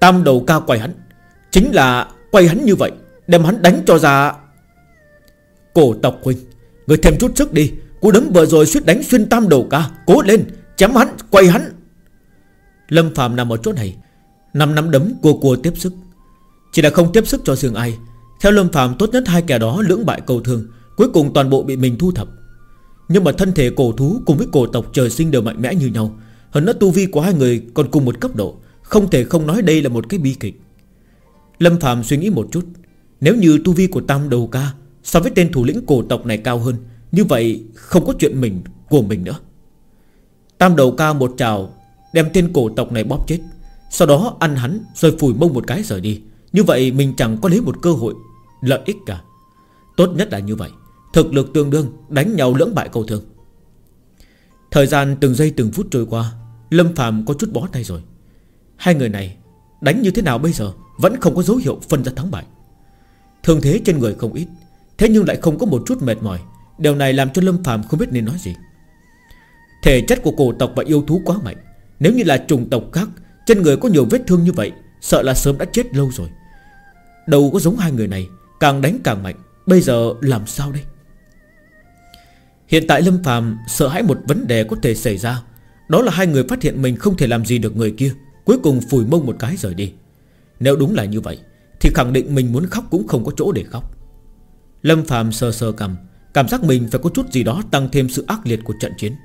Tam đầu ca quay hắn, Chính là quay hắn như vậy, Đem hắn đánh cho ra. Cổ tộc huynh Người thêm chút sức đi Cú đấm vừa rồi suýt đánh xuyên tam đầu ca Cố lên, chém hắn, quay hắn. Lâm phàm nằm ở chỗ này, Năm năm đấm, cua cua tiếp sức. Chỉ là không tiếp sức cho Dương ai. Theo Lâm phàm, tốt nhất hai kẻ đó lưỡng bại cầu thương, Cuối cùng toàn bộ bị mình thu thập. Nhưng mà thân thể cổ thú cùng với cổ tộc trời sinh đều mạnh mẽ như nhau. Hơn nữa tu vi của hai người còn cùng một cấp độ, Không thể không nói đây là một cái bi kịch. Lâm phàm suy nghĩ một chút, Nếu như tu vi của Tam Đầu Ca So với tên thủ lĩnh cổ tộc này cao hơn như vậy không có chuyện mình, của mình nữa. Tam Đầu Ca một trào, Đem tên cổ tộc này bóp chết. Sau đó ăn hắn, rồi phủi mông một cái rời đi. Như vậy mình chẳng có lấy một cơ hội, Lợi ích cả. Tốt nhất là như vậy. Thực lực tương đương, đánh nhau lưỡng bại cầu thương. Thời gian từng giây từng phút trôi qua, Lâm Phạm có chút bó tay rồi. Hai người này, đánh như thế nào bây giờ Vẫn không có dấu hiệu phân ra thắng bại. Thường thế trên người không ít, Thế nhưng lại không có một chút mệt mỏi. Điều này làm cho Lâm Phạm không biết nên nói gì. Thể chất của cổ tộc và yêu thú quá mạnh. Nếu như là trùng tộc khác, Trên người có nhiều vết thương như vậy, Sợ là sớm đã chết lâu rồi. Đâu có giống hai người này, Càng đánh càng mạnh. Bây giờ làm sao đây? Hiện tại Lâm Phàm sợ hãi một vấn đề có thể xảy ra. Đó là hai người phát hiện mình không thể làm gì được người kia, Cuối cùng phủi mông một cái rời đi. Nếu đúng là như vậy, Thì khẳng định mình muốn khóc cũng không có chỗ để khóc. Lâm Phàm sờ sờ cầm Cảm giác mình phải có chút gì đó tăng thêm sự ác liệt của trận chiến.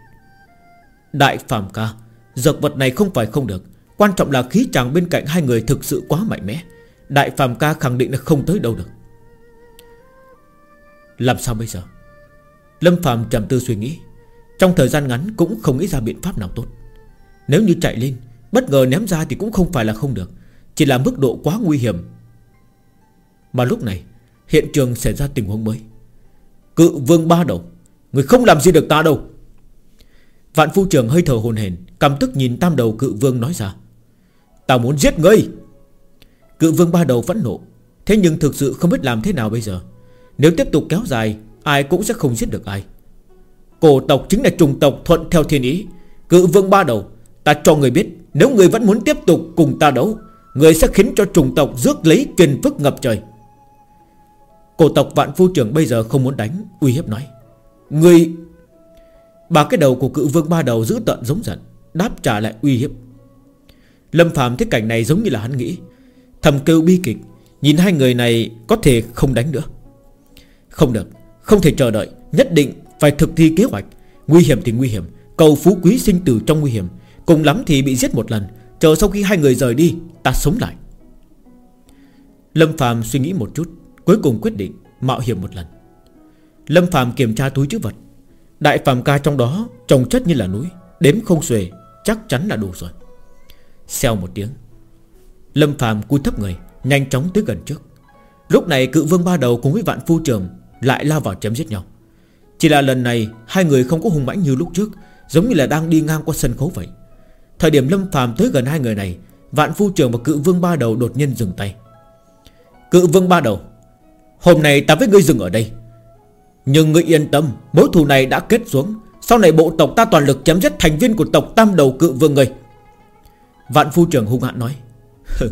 Đại Phàm ca, Dược vật này không phải không được. Quan trọng là khí chàng bên cạnh hai người thực sự quá mạnh mẽ. Đại Phàm ca khẳng định là không tới đâu được. Làm sao bây giờ? Lâm Phạm trầm tư suy nghĩ. Trong thời gian ngắn cũng không nghĩ ra biện pháp nào tốt. Nếu như chạy lên, Bất ngờ ném ra thì cũng không phải là không được. Chỉ là mức độ quá nguy hiểm. Mà lúc này, Hiện trường xảy ra tình huống mới. Cự vương ba đầu. Người không làm gì được ta đâu. Vạn phu trưởng hơi thở hồn hển Cầm tức nhìn tam đầu cự vương nói ra. Ta muốn giết ngươi. Cự vương ba đầu phẫn nộ. Thế nhưng thực sự không biết làm thế nào bây giờ. Nếu tiếp tục kéo dài, Ai cũng sẽ không giết được ai. Cổ tộc chính là trùng tộc thuận theo thiên ý. Cự vương ba đầu, Ta cho người biết, Nếu người vẫn muốn tiếp tục cùng ta đấu, Người sẽ khiến cho trùng tộc rước lấy kiền phức ngập trời. Cổ tộc vạn phu trưởng bây giờ không muốn đánh, Uy hiếp nói. Người Bà cái đầu của cự vương ba đầu giữ tận giống giận, Đáp trả lại uy hiếp. Lâm Phạm thấy cảnh này giống như là hắn nghĩ, Thầm kêu bi kịch, Nhìn hai người này có thể không đánh nữa. Không được, không thể chờ đợi, Nhất định phải thực thi kế hoạch. Nguy hiểm thì nguy hiểm, Cầu phú quý sinh tử trong nguy hiểm, Cùng lắm thì bị giết một lần, Chờ sau khi hai người rời đi, Ta sống lại. Lâm Phạm suy nghĩ một chút. Cuối cùng quyết định mạo hiểm một lần. Lâm Phạm kiểm tra túi chữ vật. Đại phàm ca trong đó trồng chất như là núi, Đếm không xuề chắc chắn là đủ rồi. Xeo một tiếng, Lâm Phạm cúi thấp người, Nhanh chóng tới gần trước. Lúc này cự vương ba đầu cùng với vạn phu trường lại lao vào chém giết nhau. Chỉ là lần này, Hai người không có hung mãnh như lúc trước, Giống như là đang đi ngang qua sân khấu vậy. Thời điểm Lâm phàm tới gần hai người này, Vạn phu trường và cự vương ba đầu đột nhiên dừng tay. Cự vương ba đầu Hôm nay ta với ngươi dừng ở đây. Nhưng ngươi yên tâm, Mối thù này đã kết xuống. Sau này bộ tộc ta toàn lực chém giết thành viên của tộc tam đầu cự vương ngươi. Vạn phu trưởng hung hạn nói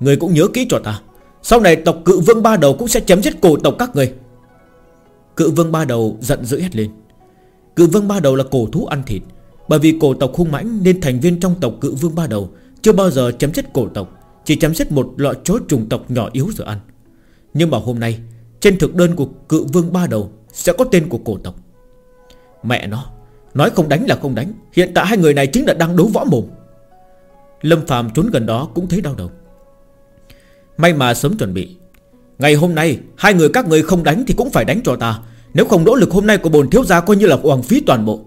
Ngươi cũng nhớ kỹ cho ta. Sau này tộc cự vương ba đầu cũng sẽ chém giết cổ tộc các ngươi. Cự vương ba đầu giận dữ hét lên. Cự vương ba đầu là cổ thú ăn thịt. Bởi vì cổ tộc hung mãnh Nên thành viên trong tộc cự vương ba đầu Chưa bao giờ chém giết cổ tộc, Chỉ chém giết một loại chó trùng tộc nhỏ yếu rồi ăn. Nhưng mà hôm nay, Trên thực đơn của cự vương ba đầu Sẽ có tên của cổ tộc. Mẹ nó, Nói không đánh là không đánh, Hiện tại hai người này chính là đang đấu võ mồm. Lâm phàm trốn gần đó cũng thấy đau đầu. May mà sớm chuẩn bị. Ngày hôm nay, Hai người các người không đánh thì cũng phải đánh cho ta. Nếu không nỗ lực hôm nay của bồn thiếu gia Coi như là hoàng phí toàn bộ.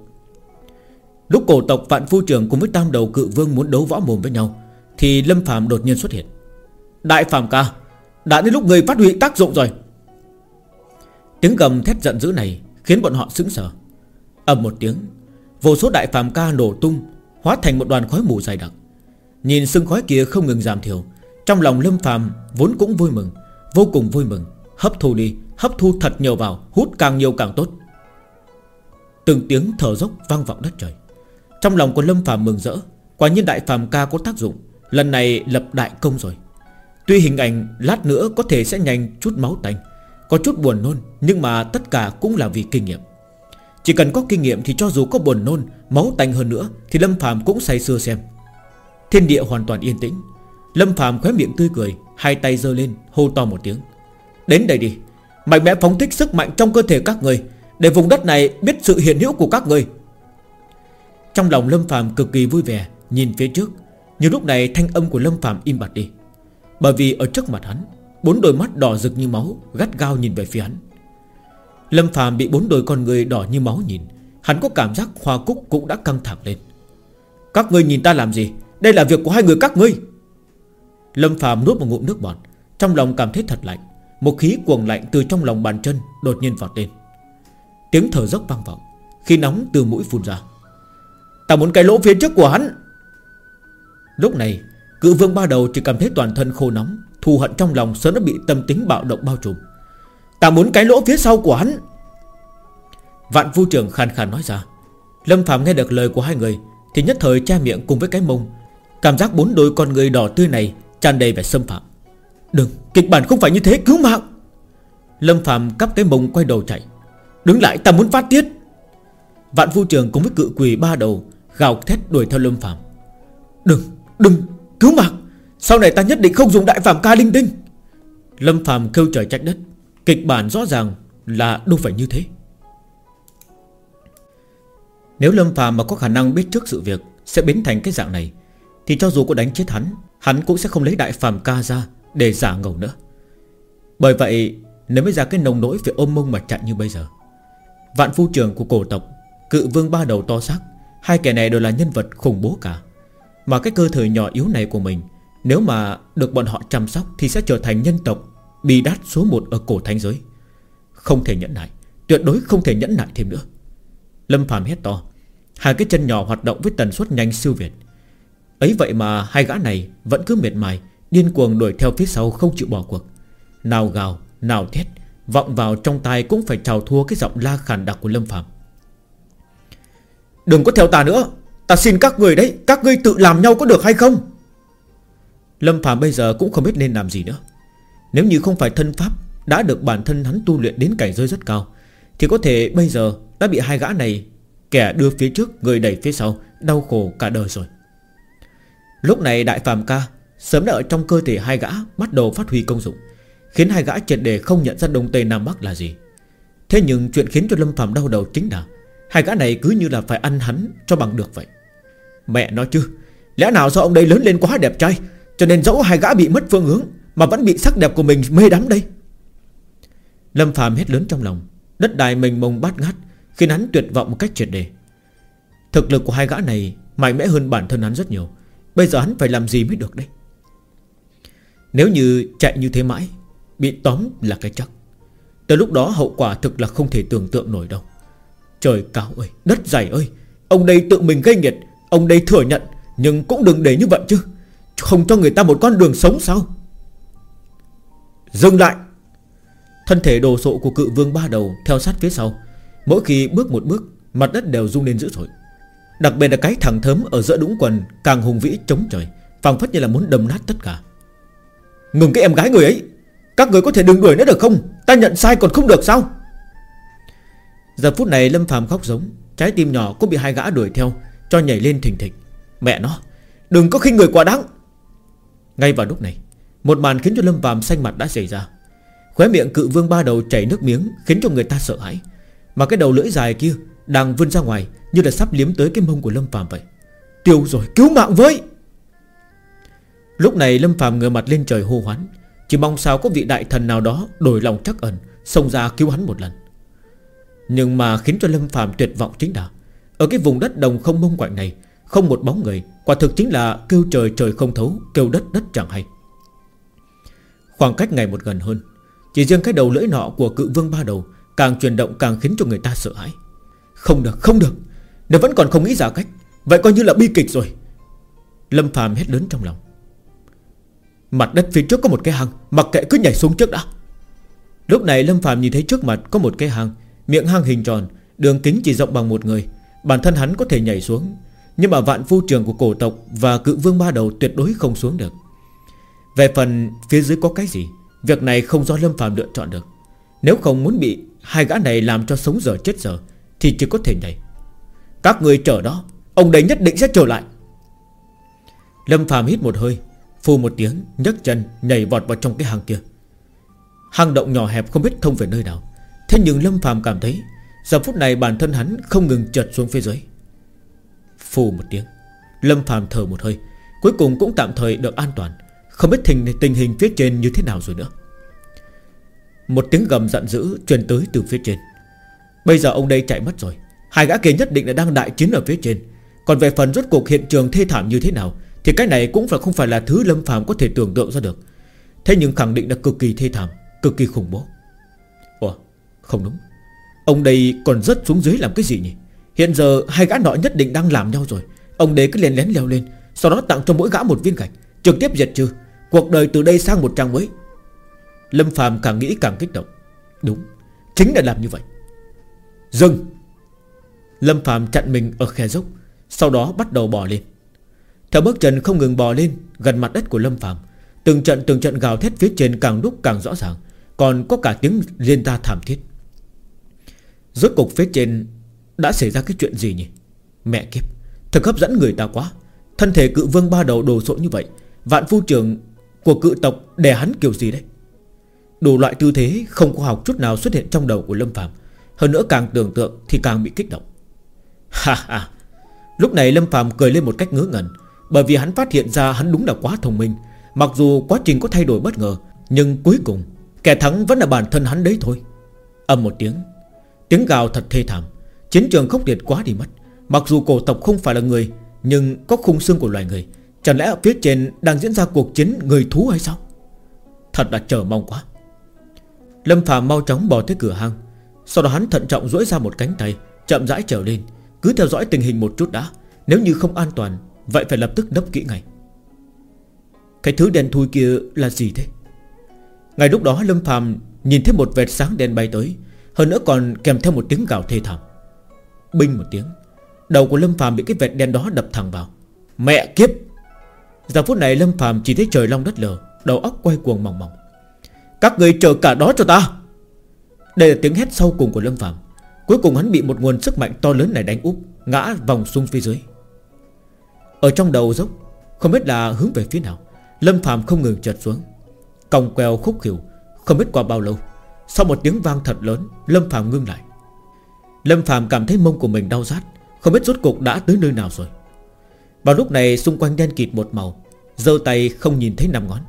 Lúc cổ tộc Vạn Phu Trường cùng với tam đầu cự vương muốn đấu võ mồm với nhau, Thì Lâm Phạm đột nhiên xuất hiện. Đại Phạm ca đã đến lúc người phát huy tác dụng rồi. Tiếng gầm thét giận dữ này Khiến bọn họ sững sờ. Ầm một tiếng, Vô số đại phàm ca nổ tung, Hóa thành một đoàn khói mù dày đặc. Nhìn sương khói kia không ngừng giảm thiểu, Trong lòng lâm phàm vốn cũng vui mừng, Vô cùng vui mừng, Hấp thu đi, Hấp thu thật nhiều vào, Hút càng nhiều càng tốt. Từng tiếng thở dốc vang vọng đất trời. Trong lòng của lâm phàm mừng rỡ, Quả nhiên đại phàm ca có tác dụng, Lần này lập đại công rồi. Tuy hình ảnh lát nữa có thể sẽ nhanh chút máu tanh, Có chút buồn nôn, Nhưng mà tất cả cũng là vì kinh nghiệm. Chỉ cần có kinh nghiệm thì cho dù có buồn nôn, Máu tanh hơn nữa Thì Lâm phàm cũng say sưa xem. Thiên địa hoàn toàn yên tĩnh. Lâm phàm khóe miệng tươi cười, Hai tay giơ lên, hô to một tiếng. Đến đây đi. Mạnh mẽ phóng thích sức mạnh trong cơ thể các người, Để vùng đất này biết sự hiện hữu của các người. Trong lòng Lâm phàm cực kỳ vui vẻ, Nhìn phía trước. Nhưng lúc này thanh âm của Lâm phàm im bặt đi. Bởi vì ở trước mặt hắn, Bốn đôi mắt đỏ rực như máu, Gắt gao nhìn về phía hắn. Lâm phàm bị bốn đôi con người đỏ như máu nhìn, Hắn có cảm giác hoa cúc cũng đã căng thẳng lên. Các ngươi nhìn ta làm gì? Đây là việc của hai người các ngươi. Lâm phàm nuốt một ngụm nước bọt, Trong lòng cảm thấy thật lạnh, Một khí cuồng lạnh từ trong lòng bàn chân Đột nhiên vọt lên. Tiếng thở dốc vang vọng, Khi nóng từ mũi phun ra. Ta muốn cái lỗ phía trước của hắn. Lúc này Cự vương ba đầu chỉ cảm thấy toàn thân khô nóng Thù hận trong lòng sớm đã bị tâm tính bạo động bao trùm. Ta muốn cái lỗ phía sau của hắn. Vạn vu trưởng khàn khàn nói ra. Lâm Phạm nghe được lời của hai người Thì nhất thời che miệng cùng với cái mông. Cảm giác bốn đôi con người đỏ tươi này tràn đầy vẻ xâm phạm. Đừng, kịch bản không phải như thế, cứu mạng. Lâm Phạm cắp cái mông quay đầu chạy. Đứng lại ta muốn phát tiết. Vạn vu trường cùng với cự quỳ ba đầu Gào thét đuổi theo Lâm Phạm Đừng, đừng, cứu mạng! Sau này ta nhất định không dùng đại phạm ca linh tinh. Lâm phàm kêu trời trách đất. Kịch bản rõ ràng là đâu phải như thế. Nếu Lâm phàm mà có khả năng biết trước sự việc Sẽ biến thành cái dạng này, Thì cho dù có đánh chết hắn Hắn cũng sẽ không lấy đại phàm ca ra Để giả ngầu nữa. Bởi vậy, nếu mới ra cái nồng nỗi Phải ôm mông mà chạy như bây giờ, Vạn phu trường của cổ tộc, Cự vương ba đầu to xác, Hai kẻ này đều là nhân vật khủng bố cả. Mà cái cơ thể nhỏ yếu này của mình Nếu mà được bọn họ chăm sóc Thì sẽ trở thành nhân tộc Bị đát số 1 ở cổ thánh giới. Không thể nhẫn nại Tuyệt đối không thể nhẫn nại thêm nữa. Lâm phàm hét to Hai cái chân nhỏ hoạt động với tần suất nhanh siêu việt. Ấy vậy mà hai gã này Vẫn cứ miệt mài Điên cuồng đuổi theo phía sau không chịu bỏ cuộc. Nào gào, nào thét Vọng vào trong tai cũng phải chào thua Cái giọng la khàn đặc của Lâm Phạm Đừng có theo ta nữa Ta xin các người đấy, Các ngươi tự làm nhau có được hay không? Lâm Phạm bây giờ cũng không biết nên làm gì nữa. Nếu như không phải thân pháp Đã được bản thân hắn tu luyện đến cảnh giới rất cao, Thì có thể bây giờ Đã bị hai gã này Kẻ đưa phía trước, Người đẩy phía sau, Đau khổ cả đời rồi. Lúc này đại phàm ca Sớm đã ở trong cơ thể hai gã Bắt đầu phát huy công dụng, Khiến hai gã triệt đề không nhận ra Đông Tây Nam Bắc là gì. Thế nhưng chuyện khiến cho Lâm Phạm đau đầu chính là Hai gã này cứ như là phải ăn hắn cho bằng được vậy. Mẹ nói chứ. Lẽ nào do ông đây lớn lên quá đẹp trai, Cho nên dẫu hai gã bị mất phương hướng, Mà vẫn bị sắc đẹp của mình mê đắm đây? Lâm phàm hét lớn trong lòng. Đất đài mình mông bát ngát, Khiến hắn tuyệt vọng một cách triệt đề. Thực lực của hai gã này Mạnh mẽ hơn bản thân hắn rất nhiều. Bây giờ hắn phải làm gì mới được đây? Nếu như chạy như thế mãi, Bị tóm là cái chắc. Tới lúc đó hậu quả thực là không thể tưởng tượng nổi đâu. Trời cao ơi, Đất dày ơi, Ông đây tự mình gây nghiệt. Ông đây thừa nhận, Nhưng cũng đừng để như vậy chứ. Không cho người ta một con đường sống sao? Dừng lại. Thân thể đồ sộ của cự vương ba đầu Theo sát phía sau. Mỗi khi bước một bước, Mặt đất đều rung lên dữ dội. Đặc biệt là cái thẳng thớm ở giữa đũng quần, Càng hùng vĩ chống trời, phảng phất như là muốn đâm nát tất cả. Ngừng cái em gái người ấy. Các người có thể đừng đuổi nữa được không? Ta nhận sai còn không được sao? Giờ phút này Lâm phàm khóc giống, Trái tim nhỏ cũng bị hai gã đuổi theo cho nhảy lên thình thịch. Mẹ nó, Đừng có khinh người quá đáng. Ngay vào lúc này, Một màn khiến cho Lâm phàm xanh mặt đã xảy ra. Khóe miệng cự vương ba đầu chảy nước miếng Khiến cho người ta sợ hãi. Mà cái đầu lưỡi dài kia Đang vươn ra ngoài Như là sắp liếm tới cái mông của Lâm phàm vậy. Tiêu rồi, cứu mạng với! Lúc này Lâm phàm ngửa mặt lên trời hô hoán. Chỉ mong sao có vị đại thần nào đó Đổi lòng chắc ẩn, Xông ra cứu hắn một lần. Nhưng mà khiến cho Lâm phàm tuyệt vọng chính là ở cái vùng đất đồng không mông quạnh này, Không một bóng người, Quả thực chính là kêu trời trời không thấu, Kêu đất đất chẳng hay. Khoảng cách ngày một gần hơn, Chỉ riêng cái đầu lưỡi nọ của cự vương ba đầu Càng chuyển động càng khiến cho người ta sợ hãi. Không được không được, Nếu vẫn còn không nghĩ ra cách, Vậy coi như là bi kịch rồi. Lâm phàm hét lớn trong lòng. Mặt đất phía trước có một cái hang, Mặc kệ cứ nhảy xuống trước đã. Lúc này Lâm phàm nhìn thấy trước mặt có một cái hang, Miệng hang hình tròn, Đường kính chỉ rộng bằng một người Bản thân hắn có thể nhảy xuống, Nhưng mà vạn phu trường của cổ tộc Và cự vương ba đầu tuyệt đối không xuống được. Về phần phía dưới có cái gì, Việc này không do Lâm phàm lựa chọn được. Nếu không muốn bị hai gã này làm cho sống giờ chết giờ, Thì chỉ có thể nhảy. Các người chờ đó, Ông đấy nhất định sẽ trở lại. Lâm phàm hít một hơi phu một tiếng, nhấc chân, nhảy vọt vào trong cái hang kia. Hang động nhỏ hẹp không biết thông về nơi nào. Thế nhưng Lâm phàm cảm thấy Giờ phút này bản thân hắn không ngừng trượt xuống phía dưới. Phù một tiếng Lâm phàm thở một hơi Cuối cùng cũng tạm thời được an toàn. Không biết tình, tình hình phía trên như thế nào rồi nữa. Một tiếng gầm giận dữ Truyền tới từ phía trên. Bây giờ ông đây chạy mất rồi. Hai gã kia nhất định là đang đại chiến ở phía trên. Còn về phần rốt cuộc hiện trường thê thảm như thế nào Thì cái này cũng phải không phải là thứ Lâm phàm có thể tưởng tượng ra được. Thế nhưng khẳng định là cực kỳ thê thảm Cực kỳ khủng bố. Ủa không đúng. Ông đây còn rớt xuống dưới làm cái gì nhỉ? Hiện giờ hai gã nọ nhất định đang làm nhau rồi. Ông đây cứ lén lén leo lên, Sau đó tặng cho mỗi gã một viên gạch, Trực tiếp diệt trừ. Cuộc đời từ đây sang một trang mới. Lâm Phàm càng nghĩ càng kích động. Đúng, Chính là làm như vậy. Dừng! Lâm Phàm chặn mình ở khe dốc, Sau đó bắt đầu bò lên. Theo bước chân không ngừng bò lên, Gần mặt đất của Lâm Phàm, Từng trận từng trận gào thét phía trên càng lúc càng rõ ràng, Còn có cả tiếng liên ta thảm thiết. Rốt cục phía trên Đã xảy ra cái chuyện gì nhỉ? Mẹ kiếp, Thật hấp dẫn người ta quá. Thân thể cự vương ba đầu đồ sộ như vậy, Vạn phu trường của cự tộc đè hắn kiểu gì đấy? Đủ loại tư thế không có học chút nào xuất hiện trong đầu của Lâm Phạm Hơn nữa càng tưởng tượng thì càng bị kích động. Ha ha. Lúc này Lâm Phạm cười lên một cách ngớ ngẩn, Bởi vì hắn phát hiện ra hắn đúng là quá thông minh. Mặc dù quá trình có thay đổi bất ngờ, Nhưng cuối cùng, Kẻ thắng vẫn là bản thân hắn đấy thôi. Âm một tiếng Tiếng gào thật thê thảm. Chiến trường khốc liệt quá đi mất. Mặc dù cổ tộc không phải là người, Nhưng có khung xương của loài người, Chẳng lẽ ở phía trên đang diễn ra cuộc chiến người thú hay sao? Thật là chờ mong quá. Lâm Phạm mau chóng bò tới cửa hang. Sau đó hắn thận trọng duỗi ra một cánh tay, Chậm rãi trở lên. Cứ theo dõi tình hình một chút đã. Nếu như không an toàn, Vậy phải lập tức nấp kỹ ngay. Cái thứ đen thui kia là gì thế? Ngay lúc đó, Lâm Phạm Nhìn thấy một vệt sáng đen bay tới hơn nữa còn kèm theo một tiếng gào thê thảm. Binh một tiếng, Đầu của Lâm Phàm bị cái vệt đen đó đập thẳng vào. Mẹ kiếp! Giờ phút này Lâm Phàm chỉ thấy trời long đất lờ, Đầu óc quay cuồng mỏng mỏng Các người chờ cả đó cho ta! Đây là tiếng hét sau cùng của Lâm Phàm. Cuối cùng hắn bị một nguồn sức mạnh to lớn này đánh úp, Ngã vòng xuống phía dưới. Ở trong đầu dốc, Không biết là hướng về phía nào, Lâm Phàm không ngừng trượt xuống. Còng queo khúc khỉu, Không biết qua bao lâu sau một tiếng vang thật lớn, Lâm Phạm ngưng lại. Lâm Phạm cảm thấy mông của mình đau rát, Không biết rốt cuộc đã tới nơi nào rồi. Vào lúc này, xung quanh đen kịt một màu, giơ tay không nhìn thấy năm ngón.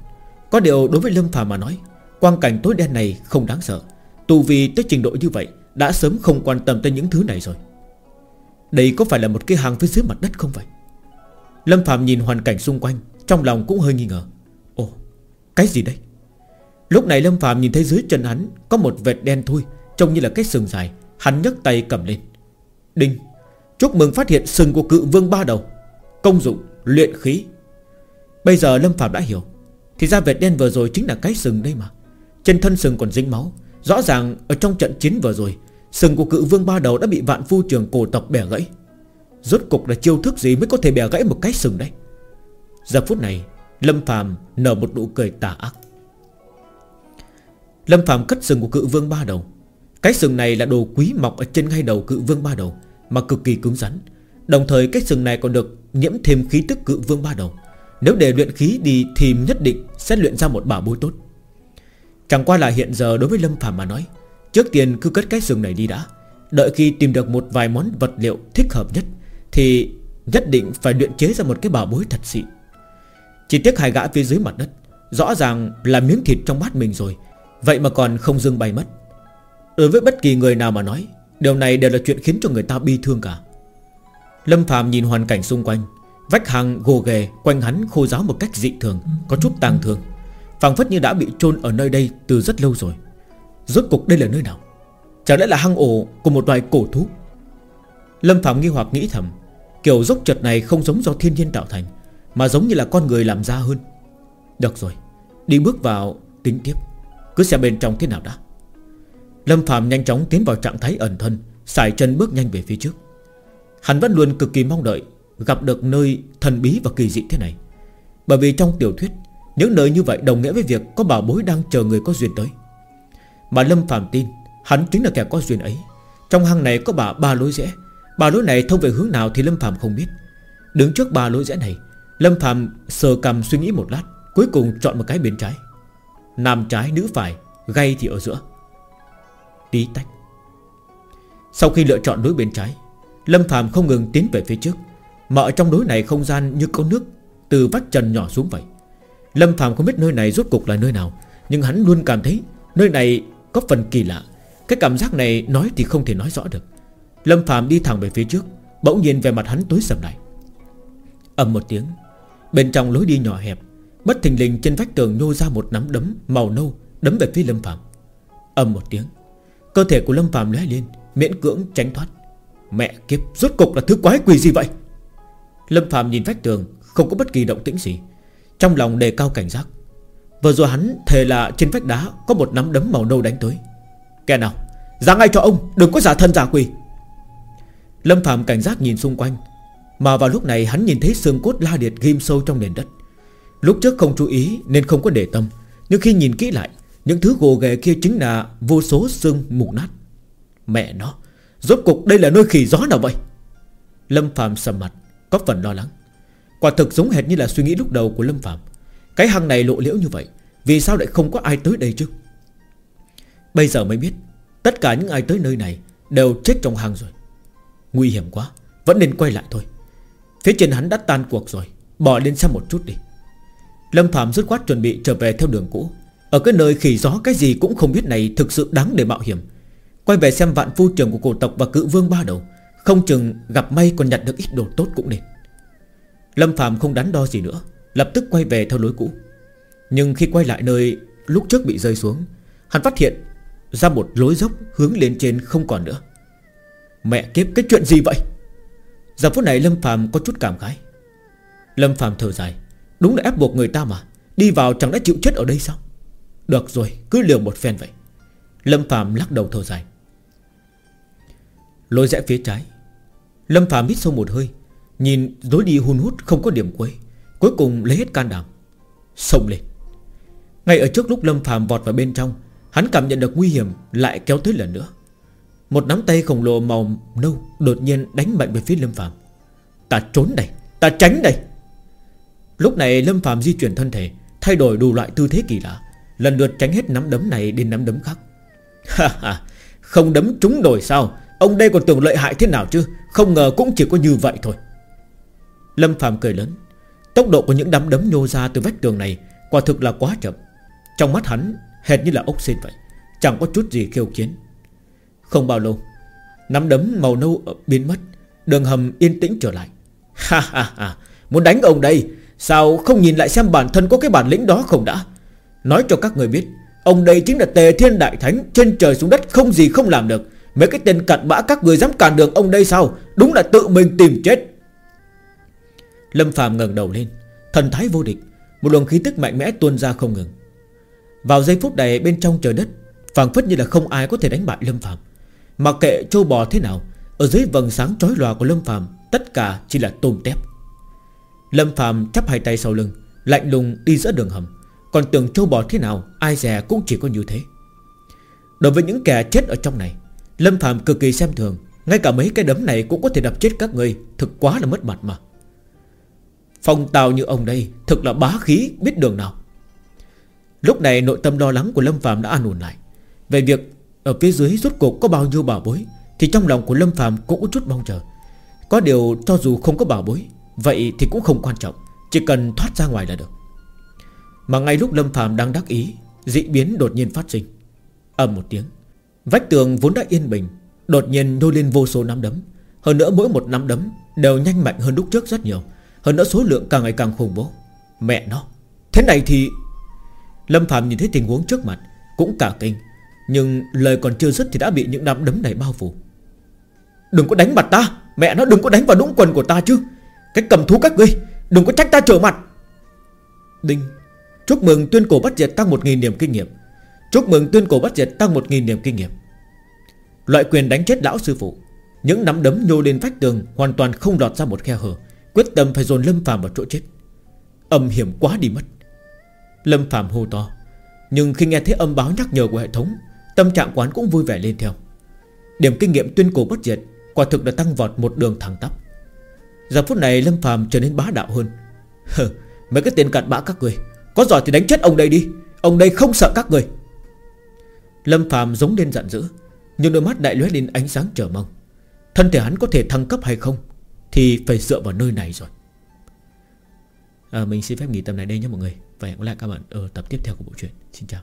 Có điều đối với Lâm Phạm mà nói, Quang cảnh tối đen này không đáng sợ. Tù vì tới trình độ như vậy Đã sớm không quan tâm tới những thứ này rồi. Đây có phải là một cái hàng phía dưới mặt đất không vậy? Lâm Phạm nhìn hoàn cảnh xung quanh, Trong lòng cũng hơi nghi ngờ. Ồ, cái gì đây? Lúc này Lâm Phạm nhìn thấy dưới chân hắn Có một vệt đen thui, Trông như là cái sừng dài. Hắn nhấc tay cầm lên. Đinh! Chúc mừng phát hiện sừng của cự vương ba đầu. Công dụng, luyện khí. Bây giờ Lâm Phạm đã hiểu. Thì ra vệt đen vừa rồi chính là cái sừng đây mà. Trên thân sừng còn dính máu. Rõ ràng ở trong trận chiến vừa rồi, Sừng của cự vương ba đầu đã bị vạn phu trường cổ tộc bẻ gãy. Rốt cục là chiêu thức gì mới có thể bẻ gãy một cái sừng đấy Giờ phút này, Lâm Phạm nở một nụ cười tà ác. Lâm Phạm cất sừng của cự vương ba đầu. Cái sừng này là đồ quý mọc ở trên ngay đầu cự vương ba đầu, Mà cực kỳ cứng rắn. Đồng thời cái sừng này còn được nhiễm thêm khí tức cự vương ba đầu. Nếu để luyện khí đi thì nhất định sẽ luyện ra một bảo bối tốt. Chẳng qua là hiện giờ đối với Lâm Phạm mà nói, Trước tiên cứ cất cái sừng này đi đã. Đợi khi tìm được một vài món vật liệu thích hợp nhất, Thì nhất định phải luyện chế ra một cái bảo bối thật xịn. Chỉ tiếc hai gã phía dưới mặt đất, Rõ ràng là miếng thịt trong bát mình rồi Vậy mà còn không dưng bay mất. Đối với bất kỳ người nào mà nói, Điều này đều là chuyện khiến cho người ta bi thương cả. Lâm Phạm nhìn hoàn cảnh xung quanh, Vách hàng gồ ghề Quanh hắn khô giáo một cách dị thường, Có chút tàng thương. Phảng phất như đã bị chôn ở nơi đây từ rất lâu rồi. Rốt cục đây là nơi nào? Chẳng lẽ là hang ổ của một loài cổ thú? Lâm Phạm nghi hoặc nghĩ thầm, Kiểu dốc chật này không giống do thiên nhiên tạo thành, Mà giống như là con người làm ra hơn. Được rồi, Đi bước vào tính tiếp. Cứ xem bên trong thế nào đã. Lâm Phạm nhanh chóng tiến vào trạng thái ẩn thân Xài chân bước nhanh về phía trước. Hắn vẫn luôn cực kỳ mong đợi Gặp được nơi thần bí và kỳ dị thế này. Bởi vì trong tiểu thuyết, Những nơi như vậy đồng nghĩa với việc Có bảo bối đang chờ người có duyên tới. Mà Lâm Phạm tin, Hắn chính là kẻ có duyên ấy. Trong hang này có bà ba lối rẽ. Ba lối này thông về hướng nào thì Lâm Phạm không biết. Đứng trước ba lối rẽ này, Lâm Phạm sờ cầm suy nghĩ một lát, Cuối cùng chọn một cái bên trái. Nam trái nữ phải gây thì ở giữa. Tí tách. Sau khi lựa chọn đối bên trái, Lâm Phạm không ngừng tiến về phía trước, Mà ở trong đối này không gian như có nước Từ vách trần nhỏ xuống vậy. Lâm Phạm không biết nơi này rốt cục là nơi nào, Nhưng hắn luôn cảm thấy Nơi này có phần kỳ lạ. Cái cảm giác này nói thì không thể nói rõ được. Lâm Phạm đi thẳng về phía trước, Bỗng nhiên về mặt hắn tối sầm lại. Ầm một tiếng, Bên trong lối đi nhỏ hẹp Bất thình lình trên vách tường nhô ra một nắm đấm màu nâu, Đấm về phía Lâm Phạm ầm một tiếng, Cơ thể của Lâm Phạm lóe lên, Miễn cưỡng tránh thoát. Mẹ kiếp, rốt cục là thứ quái quỷ gì vậy? Lâm Phạm nhìn vách tường, Không có bất kỳ động tĩnh gì. Trong lòng đề cao cảnh giác. Vừa rồi hắn thề là trên vách đá Có một nắm đấm màu nâu đánh tới. Kẻ nào? Ra ngay cho ông, đừng có giả thân giả quỷ. Lâm Phạm cảnh giác nhìn xung quanh. Mà vào lúc này hắn nhìn thấy xương cốt la liệt ghim sâu trong nền đất. Lúc trước không chú ý nên không có để tâm. Nhưng khi nhìn kỹ lại, Những thứ gồ ghề kia chính là vô số xương mục nát. Mẹ nó, Rốt cục đây là nơi khỉ gió nào vậy? Lâm Phạm sầm mặt, Có phần lo lắng. Quả thực giống hệt như là suy nghĩ lúc đầu của Lâm Phạm Cái hang này lộ liễu như vậy, Vì sao lại không có ai tới đây chứ? Bây giờ mới biết, Tất cả những ai tới nơi này Đều chết trong hang rồi. Nguy hiểm quá, Vẫn nên quay lại thôi. Phía trên hắn đã tan cuộc rồi, Bỏ lên xem một chút đi. Lâm Phạm dứt khoát chuẩn bị trở về theo đường cũ. Ở cái nơi khỉ gió cái gì cũng không biết này Thực sự đáng để mạo hiểm. Quay về xem vạn phu trưởng của cổ tộc và cự vương ba đầu. Không chừng gặp may còn nhặt được ít đồ tốt cũng nên. Lâm Phạm không đắn đo gì nữa, Lập tức quay về theo lối cũ. Nhưng khi quay lại nơi lúc trước bị rơi xuống, Hắn phát hiện ra một lối dốc hướng lên trên không còn nữa. Mẹ kiếp, cái chuyện gì vậy? Giờ phút này Lâm Phạm có chút cảm khái. Lâm Phạm thở dài. Đúng là ép buộc người ta mà. Đi vào chẳng đã chịu chết ở đây sao? Được rồi, cứ liều một phen vậy. Lâm Phạm lắc đầu thở dài. Lối rẽ phía trái. Lâm Phạm hít sâu một hơi, Nhìn lối đi hun hút không có điểm cuối Cuối cùng lấy hết can đảm, Xông lên. Ngay ở trước lúc Lâm Phạm vọt vào bên trong, Hắn cảm nhận được nguy hiểm lại kéo tới lần nữa. Một nắm tay khổng lồ màu nâu Đột nhiên đánh mạnh về phía Lâm Phạm Ta trốn đây, Ta tránh đây! Lúc này Lâm Phạm di chuyển thân thể, Thay đổi đủ loại tư thế kỳ lạ, Lần lượt tránh hết nắm đấm này đến nắm đấm khác. Không đấm trúng đổi sao? Ông đây còn tưởng lợi hại thế nào chứ? Không ngờ cũng chỉ có như vậy thôi. Lâm Phạm cười lớn. Tốc độ của những đám đấm nhô ra từ vách tường này Quả thực là quá chậm. Trong mắt hắn, Hệt như là ốc xin vậy, Chẳng có chút gì khiêu chiến. Không bao lâu, Nắm đấm màu nâu biến mất, Đường hầm yên tĩnh trở lại. Ha ha ha, Muốn đánh ông đây Sao không nhìn lại xem bản thân có cái bản lĩnh đó không đã? Nói cho các người biết, Ông đây chính là tề thiên đại thánh, Trên trời xuống đất không gì không làm được. Mấy cái tên cặn bã các người dám cản đường ông đây sao? Đúng là tự mình tìm chết. Lâm phàm ngẩng đầu lên, Thần thái vô địch, Một luồng khí tức mạnh mẽ tuôn ra không ngừng. Vào giây phút này, bên trong trời đất, phảng phất như là không ai có thể đánh bại Lâm phàm. Mặc kệ châu bò thế nào, Ở dưới vầng sáng chói lòa của Lâm phàm, Tất cả chỉ là tôm tép. Lâm Phạm chắp hai tay sau lưng, Lạnh lùng đi giữa đường hầm. Còn tưởng châu bò thế nào, Ai dè cũng chỉ có như thế. Đối với những kẻ chết ở trong này, Lâm Phạm cực kỳ xem thường, Ngay cả mấy cái đấm này cũng có thể đập chết các người, Thực quá là mất mặt mà. Phong tào như ông đây, Thực là bá khí, biết đường nào. Lúc này nội tâm lo lắng của Lâm Phạm đã an ổn lại. Về việc ở phía dưới rốt cuộc có bao nhiêu bảo bối, Thì trong lòng của Lâm Phạm cũng có chút mong chờ. Có điều cho dù không có bảo bối Vậy thì cũng không quan trọng, Chỉ cần thoát ra ngoài là được. Mà ngay lúc Lâm Phạm đang đắc ý, Dị biến đột nhiên phát sinh. Ầm một tiếng, Vách tường vốn đã yên bình, Đột nhiên nôi lên vô số nắm đấm. Hơn nữa mỗi một nắm đấm Đều nhanh mạnh hơn lúc trước rất nhiều, Hơn nữa số lượng càng ngày càng khủng bố. Mẹ nó, Thế này thì Lâm Phạm nhìn thấy tình huống trước mặt, Cũng cả kinh, Nhưng lời còn chưa dứt thì đã bị những nắm đấm này bao phủ. Đừng có đánh mặt ta, Mẹ nó, đừng có đánh vào đũng quần của ta chứ. Cái cầm thú các ngươi, Đừng có trách ta trở mặt. Đinh, Chúc mừng tuyên cổ bắt diệt tăng 1.000 điểm kinh nghiệm. Chúc mừng tuyên cổ bắt diệt tăng 1.000 điểm kinh nghiệm. Loại quyền đánh chết lão sư phụ, Những nắm đấm nhô lên vách tường Hoàn toàn không lọt ra một khe hở, Quyết tâm phải dồn Lâm Phạm vào chỗ chết. Âm hiểm quá đi mất. Lâm Phạm hô to, Nhưng khi nghe thấy âm báo nhắc nhở của hệ thống, Tâm trạng quán cũng vui vẻ lên theo. Điểm kinh nghiệm tuyên cổ bất diệt Quả thực đã tăng vọt một đường thẳng tắp. Giờ phút này Lâm Phạm trở nên bá đạo hơn. Hờ, Mấy cái tiền cặn bã các người Có giỏi thì đánh chết ông đây đi. Ông đây không sợ các người. Lâm Phạm giống lên giận dữ Nhưng đôi mắt đại lóe lên ánh sáng chờ mong. Thân thể hắn có thể thăng cấp hay không Thì phải dựa vào nơi này rồi. À, Mình xin phép nghỉ tập này đây nhé mọi người Và hẹn gặp lại các bạn ở tập tiếp theo của bộ truyện. Xin chào.